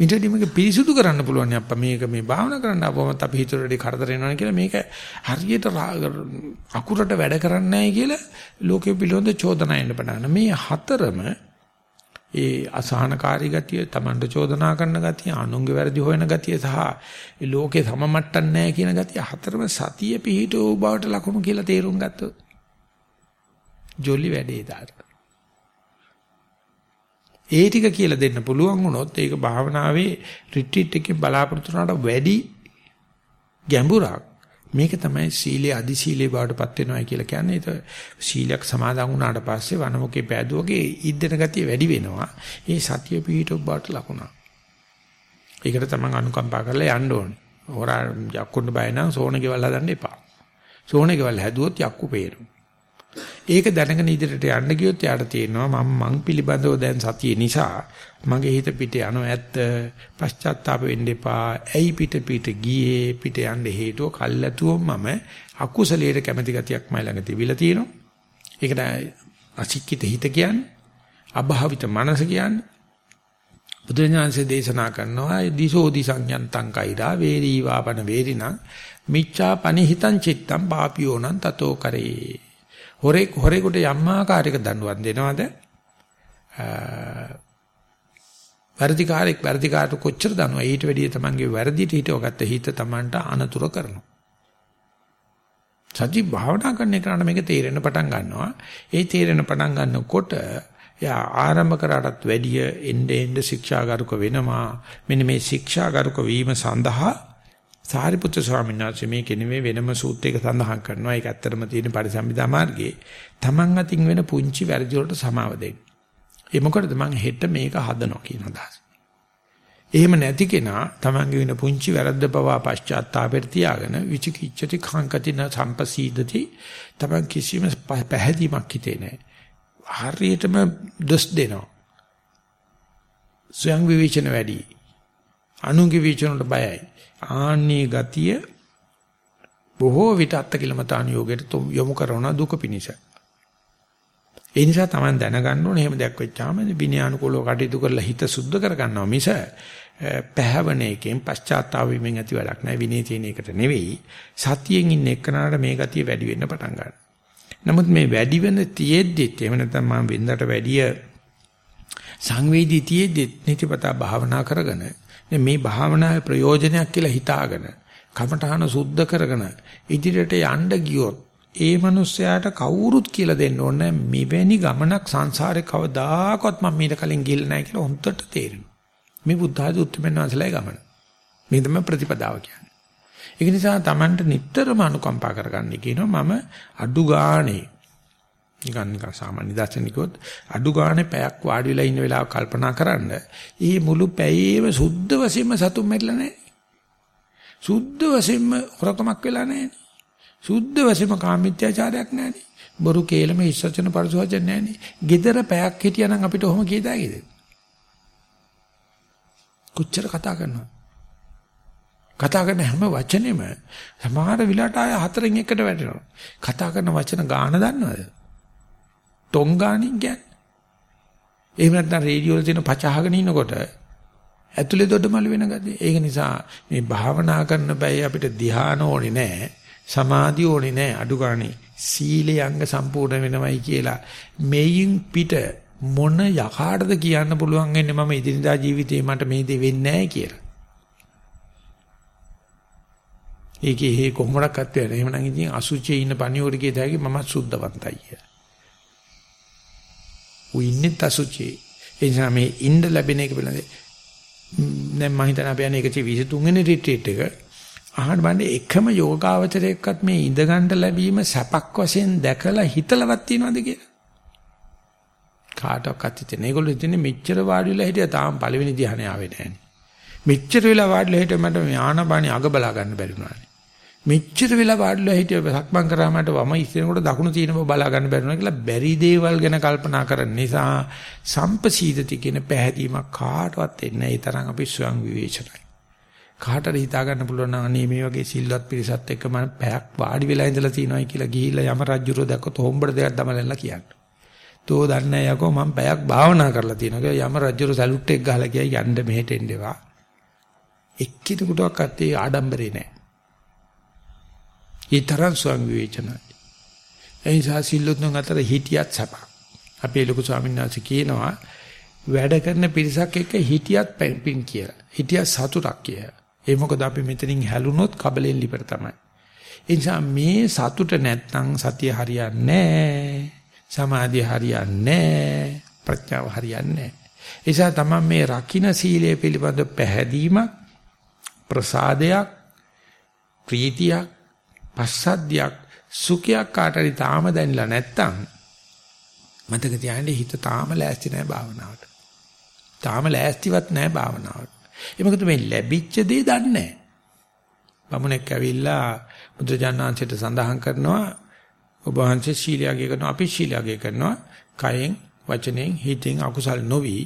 මිටදී මේක පිරිසුදු කරන්න පුළුවන් නේ අප්පා මේක මේ භාවනා කරන්න අපවම අපි හිතුවේදී කරදර වෙනවා කියලා මේක හරියට අකුරට වැඩ කරන්නේ නැහැ කියලා ලෝකෙ පිළිවෙඳ චෝදනා එන්න පටන් මේ හතරම ඒ අසහනකාරී ගතිය, Tamanට චෝදනා කරන ගතිය, අනුන්ගේ වැරදි හොයන ගතිය සහ ලෝකේ සමමට්ටම් නැහැ කියන ගතිය හතරම සතිය පිහිටෝ බවට ලකුණු කියලා තේරුම් ගත්තොත් ජොලි වැඩේ දාට. ඒ ටික කියලා දෙන්න පුළුවන් වුණොත් ඒක භාවනාවේ රිට්‍රීට් එකකින් බලාපොරොත්තු වුණාට වැඩි ගැඹුරක් මේක තමයි සීලයේ අදි සීලයේ බවටපත් වෙනවා කියලා කියන්නේ. ඒක සීලයක් සමාදන් වුණාට පස්සේ වනමුකේ පෑදුවගේ ඉද්දෙන ගතිය වැඩි වෙනවා. ඒ සතිය පිහිටුව බවට ලකුණක්. ඒකට තමයි අනුකම්පා කරලා යන්න ඕනේ. හොරා යක්කුන්න බය නම් සෝන ගෙවල් හදන්න එපා. සෝන ගෙවල් හැදුවොත් යක්කු පේනවා. ඒක දැනගෙන ඉදිරියට යන්න ගියොත් යාට තේරෙනවා මම මං පිළිබඳව දැන් සතියේ නිසා මගේ හිත පිට යනවා ඇත්ත පශ්චාත්තාප වෙන්න එපා. ඇයි පිට පිට ගියේ පිට යන්න හේතුව කල්ැතුවම මම අකුසලයට කැමැති ගතියක් මයි ළඟ තිබිලා තියෙනවා. ඒකට අසික්කිත හිත කියන්නේ අභාවිත මනස කියන්නේ බුදුරජාණන්සේ දේශනා කරනවා දිසෝ දිසඤ්ඤන්තං කෛරා වේරී වාපන වේරිණං මිච්ඡා පනිහිතං චිත්තං පාපියෝනං තතෝ කරේ හොරේ හොරේකට යම් ආකාරයක දඬුවම් දෙනවද? වර්ධිකාරයක් වර්ධිකාරට කොච්චර දනවා ඊට වැඩිය තමන්ගේ වැරදිට හිතවගත්ත හිත තමන්ට අනතුරු කරනවා. සත්‍ය භාවනා කරන එකට මේක තේරෙන්න පටන් ගන්නවා. ඒ තේරෙන්න පටන් ගන්නකොට එයා ආරම්භ කරාටත් වැඩිය එnde end ශික්ෂාගරුක වෙනවා. මෙන්න මේ ශික්ෂාගරුක වීම සඳහා සාරිපුත්‍ර ස්වාමීන් වහන්සේ මේ කෙනෙමේ වෙනම සූත්‍රයක සඳහන් කරනවා. ඒක ඇත්තටම තියෙන පරිසම්පදා මාර්ගයේ තමන් අතින් වෙන පුංචි වැරදි වලට සමාව දෙන්න. ඒ මොකටද මං හෙට මේක හදනවා කියන අදහස. එහෙම නැති කෙනා තමන්ගේ වෙන පුංචි වැරද්ද පවා පශ්චාත්තාපෙට තියාගෙන විචිකිච්ඡති කාංකති න සම්පසීදති තමන් කිසිම පැහැදීමක් හිතේ නැහැ. හරියටම දොස් දෙනවා. ස්වයං විවේචන වැඩි. අනුන්ගේ විවේචන වලට බයයි. ආන්නේ ගතිය බොහෝ විට අත්කිලමතාන යෝගයට යොමු කරන දුක පිනිස. ඒ නිසා තමයි දැනගන්න ඕනේ එහෙම දෙයක් වෙච්චාම විනයානුකූලව කටයුතු කරලා හිත සුද්ධ කර ගන්නවා මිස පැහැවන එකෙන් පශ්චාත්තාප වීමෙන් ඇති වැඩක් නැහැ විනය තියෙන එකට නෙවෙයි සතියෙන් ඉන්න එක්කනට මේ ගතිය වැඩි වෙන්න පටන් ගන්නවා නමුත් මේ වැඩි වෙන තියෙද්දිත් එහෙම නැත්නම් මම වෙනදට වැඩිය සංවේදී තියෙද්දිත් නිතිපතා භාවනා කරගෙන මේ භාවනාවේ ප්‍රයෝජනයක් කියලා හිතාගෙන කමඨහන සුද්ධ කරගෙන ඉදිරියට යන්න ගියොත් ඒ මනුස්සයාට කවුරුත් කියලා දෙන්න ඕනේ මෙවැනි ගමනක් සංසාරේ කවදාකවත් මම මීට කලින් ගිහිල්ලා නැහැ කියලා හොන්දට තේරෙනවා. මේ බුද්ධ ආදී උත්තරමන් වහන්සේලාගේ ගමන. මේ තමයි ප්‍රතිපදාව කියන්නේ. ඒක නිසා Tamanට නිටතරම අනුකම්පා කරගන්න කියනවා මම අඩු ගානේ නිකන් නිකන් සාමාන්‍ය දර්ශනිකොත් අඩු ගානේ පැයක් වාඩි වෙලා ඉන්න වෙලාව කල්පනා කරන්න. ඊ මුළු පැයේම සුද්ධ වශයෙන්ම සතුම් මෙట్లా නැහැ. සුද්ධ වශයෙන්ම හොරකමක් වෙලා නැහැ. සුද්ධ වශයෙන්ම කාමීත්‍යාචාරයක් නැහැ. බොරු කේලම ඉස්සචන පරිසවචන නැහැ. gedara පැයක් හිටියනම් අපිට ඔහොම කීදාගේද? කොච්චර කතා කරනවද? කතා කරන හැම වචනෙම සමහර විලාට ආය හතරෙන් එකට වැටෙනවා. කතා කරන වචන ගාන දන්නවද? ටොං ගානින් කියන්නේ. එහෙම නැත්නම් රේඩියෝ වල තියෙන පචහගෙන ඉන්නකොට ඇතුලේ දොඩමළු වෙන ගතිය. ඒක නිසා මේ භාවනා කරන බෑ අපිට ධ්‍යාන ඕනේ නැහැ. සමාධිය ඕනේ නැහැ. අඩු ගානේ සීලේ අංග සම්පූර්ණ වෙනවයි කියලා මේයින් පිට මොන යකාටද කියන්න පුළුවන් වෙන්නේ මම ඉදිරියදා ජීවිතේ මට මේ දේ වෙන්නේ නැහැ කියලා. ඒකේ හේ කොහොමඩක්වත් වෙන්නේ. එහෙමනම් ඉතින් අසුචියේ ඉන්න පණිවෝර කිය တဲ့ මම සුද්ධවන්තයි කියලා. උ ඉන්නේ අසුචියේ. ඒ නිසා මේ ඉන්න ලැබෙන එක පිළිබඳ දැන් මම හිතන අපි යන්නේ 123 වෙනි රිට්‍රීට් එක අහන්න බන්නේ එකම යෝගාවචරයකත් මේ ඉඳ ගන්න ලැබීම සැපක් වශයෙන් දැකලා හිතලවත් තියනවද කියලා. කාටවත් හිතෙන්නේ. ඒගොල්ලෝ හිතන්නේ මෙච්චර වාඩි වෙලා හිටියා තාම පළවෙනි ධ්‍යානෙ ආවේ නැහැ. මෙච්චර වෙලා වාඩිලා හිටිය මට මේ ආනපානි අග බලා ගන්න බැරි වුණානේ. මෙච්චර වෙලා වාඩිලා හිටිය සක්මන් කරා මට වම ඉස්සෙනකොට දකුණු තියෙන බව බලා ගන්න බැරි වුණා කියලා බැරි දේවල් ගැන කල්පනා කරන නිසා සම්පසීදති කියන පැහැදීමක් කාටවත් එන්නේ නැහැ. ඒ තරම් අපි ස්වයං විවේචනයි. කාටද හිතා ගන්න පුළුවන් නම් අනේ මේ වගේ සිල්වත් පිරිසත් එක්ක මම පැයක් වාඩි වෙලා ඉඳලා තියෙනවායි කියලා ගිහිල්ලා යම රජුරෝ දැක්කොත් හොම්බඩ දෙයක් දමලලා කියන්නේ. තෝ දන්නේ යකෝ මම පැයක් භාවනා කරලා තියෙනවා කියලා යම රජුරෝ සැලුට් එක ගහලා කියයි යන්න මෙහෙට එන්නවා. එක්කිනෙකුටවත් ඒ ආඩම්බරේ නැහැ. ඒ තරම් ස්වං විවේචනයි. ඒ නිසා සිල්ලුතුන් අතර හිටියත් සපක්. අපේ ලොකු ස්වාමීන් වහන්සේ කියනවා වැඩ කරන පිරිසක් එක්ක හිටියත් පින් කියලා. හිටියත් සතුටක් කියලා. ඒ මොකද අපි මෙතනින් හැලුනොත් කබලෙන් ලිපර තමයි. ඒ නිසා මේ සතුට නැත්තම් සතිය හරියන්නේ නැහැ. සමාධිය හරියන්නේ ප්‍රඥාව හරියන්නේ නිසා තමයි මේ රකින්න සීලය පිළිබඳ පැහැදීමක් ප්‍රසාදයක් ප්‍රීතියක් පස්සද්ධියක් සුඛයක් කාටරි තාම දැනලා නැත්තම් මතක තියාගන්න හිත තාම ලෑස්ති නැහැ භාවනාවට. තාම ලෑස්තිවත් නැහැ භාවනාවට. ඒ මොකද මේ ලැබිච්ච දේ දන්නේ නැහැ. බමුණෙක් ඇවිල්ලා බුදුජානනාංශයට සඳහන් කරනවා ඔබ වහන්සේ ශීලයගේ කරනවා අපි ශීලයගේ කරනවා කයෙන් වචනෙන් හිතෙන් අකුසල් නොවි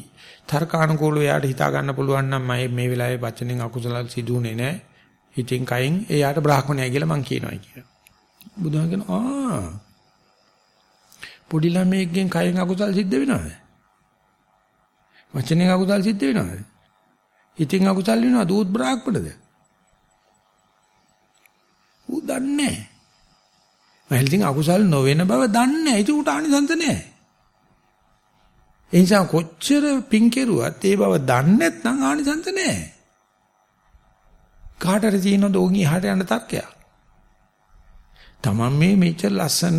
තර්කානුකූලව යාට හිතා ගන්න පුළුවන් නම් මම මේ වෙලාවේ වචනෙන් අකුසල සිදුුනේ නැහැ හිතෙන් කයෙන් එයාට බ්‍රාහ්මණයයි කියලා මං කියනවා කියලා බුදුහාම කියනවා ආ පොඩි ළමයෙක්ගෙන් කයෙන් අකුසල් සිද්ධ වෙනවද වචනෙන් අකුසල් සිද්ධ වෙනවද හිතෙන් අකුසල් වෙනවද ඌත් බ්‍රාහ්මණද ඌ දන්නේ නැහැ මම ඉතින් අකුසල් නොවන බව දන්නේ නැහැ. ඒක උට ආනිසංස නැහැ. ඒ නිසා කොච්චර පින් කෙරුවත් ඒ බව දන්නේ නැත්නම් ආනිසංස නැහැ. කාටද තියෙනවද ඕගී එහාට යන තර්කයක්? තමන් මේ මෙච්චර ලස්සන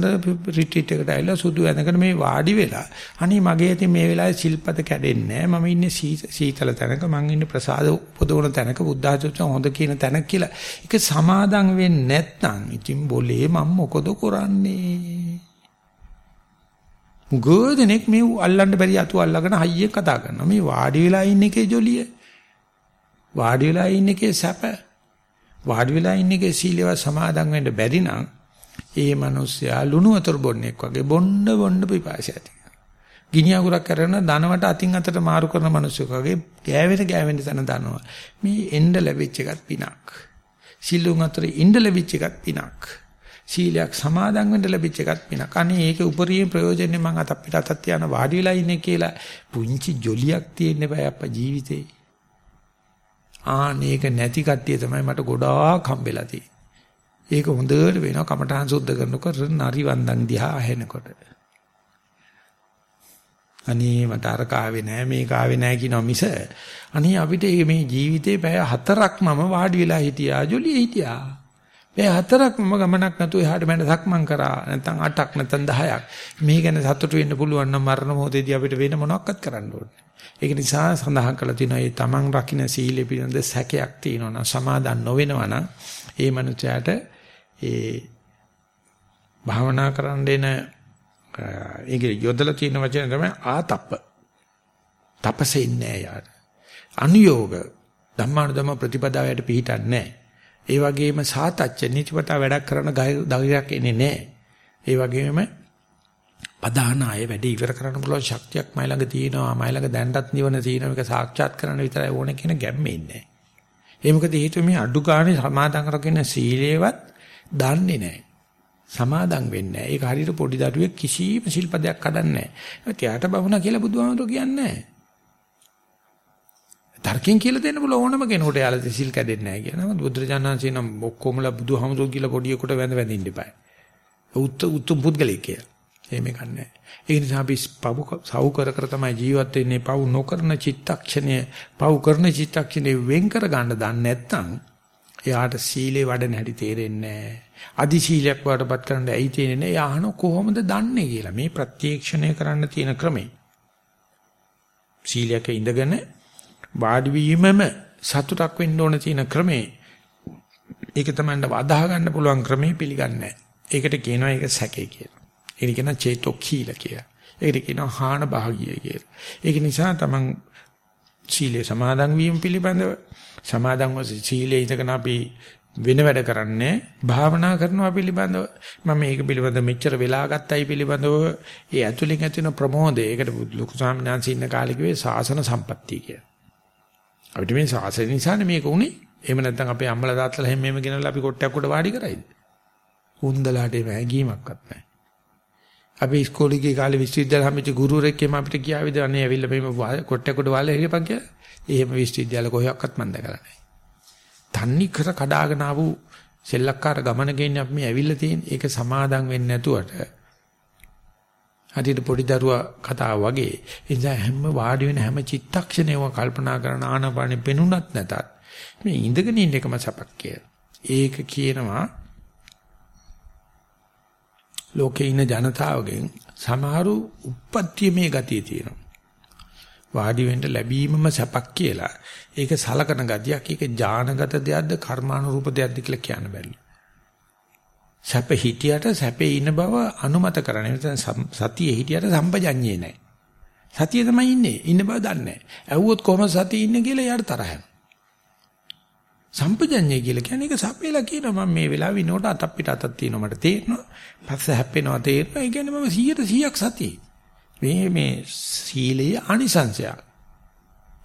රිට්‍රීට් එකට ඇවිල්ලා සුදු ඇඳගෙන මේ වාඩි වෙලා අනේ මගේ ඉතින් මේ වෙලාවේ සිල්පද කැඩෙන්නේ නැහැ. මම ඉන්නේ සීතල තැනක. මං ඉන්නේ ප්‍රසාද උපදවන තැනක. බුද්ධාචර්ය හොඳ කියන තැනක කියලා. ඒක සමාදම් වෙන්නේ නැත්නම් ඉතින් બોලේ මම මොකද කරන්නේ? මුගෝදෙනෙක් මේ අල්ලන්න බැරි අතු අල්ලගෙන හයියෙන් කතා කරනවා මේ වාඩි වෙලා ඉන්න එකේ ජොලිය වාඩි වෙලා ඉන්න එකේ සැප. වාඩි වෙලා ඉන්න එකේ සීලව සමාදම් වෙන්න බැරි නම් ඒ මිනිස්සයා ලුණු වතුර බොන්නෙක් වගේ බොන්න බොන්න පිපාසය ඇති ගිනි අඟුරක් කරන ධනවට අතින් අතට මාරු කරන මිනිස්සුක වගේ ගෑවෙන ගෑවෙන තැන දනවා. මේ එන්න ලැබිච්ච එකත් පිනක්. සිල්ලුන් අතර ඉන්න ලැබිච්ච එකත් පිනක්. සීලයක් සමාදන් වෙන්න ලැබිච්ච එකත් පිනක්. අනේ ඒකේ උපරිම ප්‍රයෝජනේ මං අත අපිට අතත් තියන වාඩි වෙලා ඉන්නේ කියලා පුංචි ජොලියක් තියෙන්න බෑ අප්පා ජීවිතේ. ආනේක නැති කට්ටිය තමයි මට ගොඩාක් හම්බෙලා තියෙන්නේ. ඒක හොඳට වෙනවා කමඨාන් සුද්ධ කරනකොට නරි වන්දන් දිහා ඇහෙනකොට. අනේ මට අර කාවේ නෑ මේ කාවේ නෑ කියනවා මිස අනේ අපිට මේ ජීවිතේ පැය හතරක් මම වාඩි වෙලා හිටියා ජොලියේ හිටියා. පැය හතරක් මම ගමනක් නැතුව එහාට මෙහාට සක්මන් කරා නැත්නම් 8ක් නැත්නම් 10ක්. මේ ගැන සතුටු වෙන්න පුළුවන් නම් මරණ මොහොතේදී අපිට වෙන මොනවක්වත් කරන්න ඕනේ. ඒක නිසා සඳහන් කළා තියෙනවා මේ තමන් රකින්න සීලෙ පිළිබඳ සැකයක් තියෙනවා නම් සමාදන් නොවෙනවා නම් ඒ මනුස්සයාට ඒ භාවනා කරන්න එන ඒකේ යොදලා තියෙන වචන තමයි ආතප්ප. තපසේ ඉන්නේ යාර. අනුയോഗ ධම්මානුධම ප්‍රතිපදාවයට පිටින්නේ නැහැ. ඒ වගේම සාතච්ච නිතිපතා වැඩක් කරන ධෛර්යයක් එන්නේ නැහැ. ඒ වගේම පදානාය වැඩි ඉවර කරන්න පුළුවන් ශක්තියක් මයි ළඟ තියෙනවා. මයි ළඟ දැනටත් නිවන තියෙනවා. මේක සාක්ෂාත් කරන්න විතරයි ඕනේ කියන ගැම්මේ ඉන්නේ. ඒ මොකද හේතුව මේ අඩු ගානේ සමාදන් කරගෙන සීලේවත් දන්නේ නැහැ. සමාදම් වෙන්නේ නැහැ. ඒක හරියට පොඩි දරුවෙක් කිසිම ශිල්පදයක් හදන්නේ නැහැ. එයාට බවුණා කියලා බුදුහාමුදුරුවෝ කියන්නේ නැහැ. තර්කයෙන් කියලා දෙන්න බල ඕනම කෙනෙකුට යාලා සිල් කැඩෙන්නේ නැහැ කියනවා. බුදුරජාණන්සේ නම් ඔක්කොමලා බුදුහාමුදුරුවෝ කියලා පොඩියෙකුට වැඳ වැඳින්න ඉපයි. උත් උතුම් පුද්ගලෙක් කියලා. එහෙම ගන්නෑ. ඒ නිසා අපි පව් සව් කර කර තමයි ජීවත් වෙන්නේ. පව් නොකරන චිත්තක්ෂණය, පව් කරන චිත්තක්ෂණය වෙන් කර ගන්න දන්නේ නැත්නම් එයාට සීලේ වඩන හැටි තේරෙන්නේ නැහැ. අදි සීලයක් වඩපත් කරන්න ඇයි තේරෙන්නේ? එයා අහන කොහොමද දන්නේ කියලා. මේ ප්‍රත්‍යක්ෂණය කරන්න තියෙන ක්‍රමේ. සීලයක ඉඳගෙන වාඩි වීමම සතුටක් වෙන්න ඕන තියෙන ක්‍රමේ. ඒක තමයි අදාහ ගන්න පුළුවන් ක්‍රමේ පිළිගන්නේ ඒකට කියනවා ඒක සැකේ කියලා. ඒක කියන චේතොක්ඛීල කියලා. ඒකට කියනවා හාන භාගිය කියලා. ඒක නිසා තමන් සීලේ සමාදන් වීම පිළිබඳව සමාදන්ව සීලේ ඉඳගෙන අපි වෙන වැඩ කරන්නේ භාවනා කරනවා පිළිබඳව මම මේක පිළිබඳව මෙච්චර වෙලා ගත්තයි පිළිබඳව ඒ ඇතුලෙන් ඇතිවෙන ප්‍රමෝදය ඒකට ලොකු සාමණේරයන් ඉන්න කාලේ කිව්වේ සාසන සම්පත්තිය කියලා. අපිට මේ සාසන නිසානේ මේක උනේ. එහෙම නැත්නම් අපේ අම්මලා තාත්තලා හැම මේම ගෙනල්ලා අපි කොට්ටයක් උඩ වාඩි කරයිද? උන්දලාට ඒ වැගීමක්වත් නැහැ. අපි ඉස්කෝලේ ගිය කාලේ විශ්වවිද්‍යාල හැමති ගුරුවරයෙක් එම අපිට කියාවිද අනේ ඇවිල්ලා මේ කොට්ටයක් උඩ වාලා හිරපන් කියලා. එහෙම විශ්වවිද්‍යාල කොහොක්වත් මම දැකලා නැහැ. තන්නි කර කඩාගෙන ආපු සෙල්ලක්කාර ගමන ගෙන්නේ අපි මේ ඇවිල්ලා තියෙන ඒක සමාදම් වෙන්නේ නැතුවට හදිට පොඩි දරුවා කතාව වගේ එනිසා හැම වාඩි වෙන හැම චිත්තක්ෂණයම කල්පනා කරන ආනපානෙ පෙනුනත් නැතත් මේ ඉඳගෙන ඉන්න එකම සපක් කියලා. ඒක කියනවා ලෝකේ ඉන්න ජනතාවගෙන් සමහරු උප්පත්තියේ ගතිය තියෙනවා. වාඩි වෙන්න ලැබීමම සැපක් කියලා. ඒක සලකන ගතියක්. ඒක ඥානගත දෙයක්ද කර්මානුරූප දෙයක්ද කියලා කියන්න බැහැ. සැප හිටියට සැපේ ඉන්න බව අනුමත කරන්නේ. නැත්නම් සතියේ හිටියට සම්පජඤ්ඤේ නැහැ. සතිය තමයි ඉන්නේ. ඉන්න බව දන්නේ නැහැ. ඇහුවොත් කොහොමද සතිය ඉන්නේ කියලා යාට තරහ යනවා. සම්පජඤ්ඤය කියලා කියන්නේ ඒක සපේලා කියනවා මම මේ වෙලාවේ ඉනකොට අතක් පිට අතක් තියෙනවා මට තේරෙනවා. පස්ස හැප්පෙනවා තේරෙනවා. ඒ කියන්නේ මම 100ට 100ක් සතියේ. මේ මේ සීලයේ අනිසංශයක්.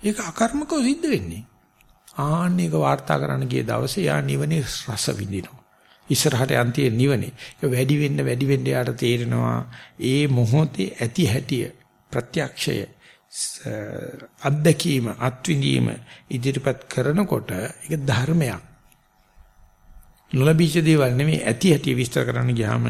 ඒක අකර්මකව සිද්ධ වෙන්නේ. ආන්නේක වාර්තා කරන්න ගිය දවසේ යා නිවනේ රස විඳිනවා. ඉස්සරහට යන් තියෙන නිවනේ. ඒක වැඩි වෙන්න වැඩි වෙන්න යාට තේරෙනවා ඒ මොහොතේ ඇති හැටිය ප්‍රත්‍යක්ෂය අත්දැකීම අත්විඳීම ඉදිරිපත් කරනකොට ඒක ධර්මයක්. නොලබීච්ච දේවල් නෙමෙයි ඇති ඇති විස්තර කරන්න ගියාම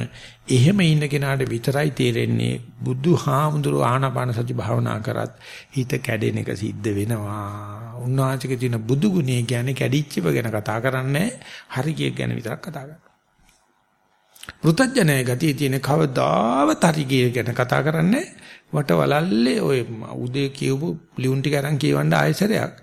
එහෙම ඉන්න කෙනාට විතරයි තේරෙන්නේ බුදුහාමුදුරු ආනාපාන සති භාවනා කරත් හිත කැඩෙන එක සිද්ධ වෙනවා. උන්වහන්සේගේ තියෙන බුදු ගුණය කියන්නේ කැඩිච්චව ගැන කතා කරන්නේ හරිය ගැන විතරක් කතා කරනවා. වෘතඥය ගතිය තියෙන කවදාවත් හරිය ගැන කතා කරන්නේ වටවලල්ලේ ඔය උදේ කියවපු ලියුම් ටික අරන් කියවන්න ආයෙසරයක්.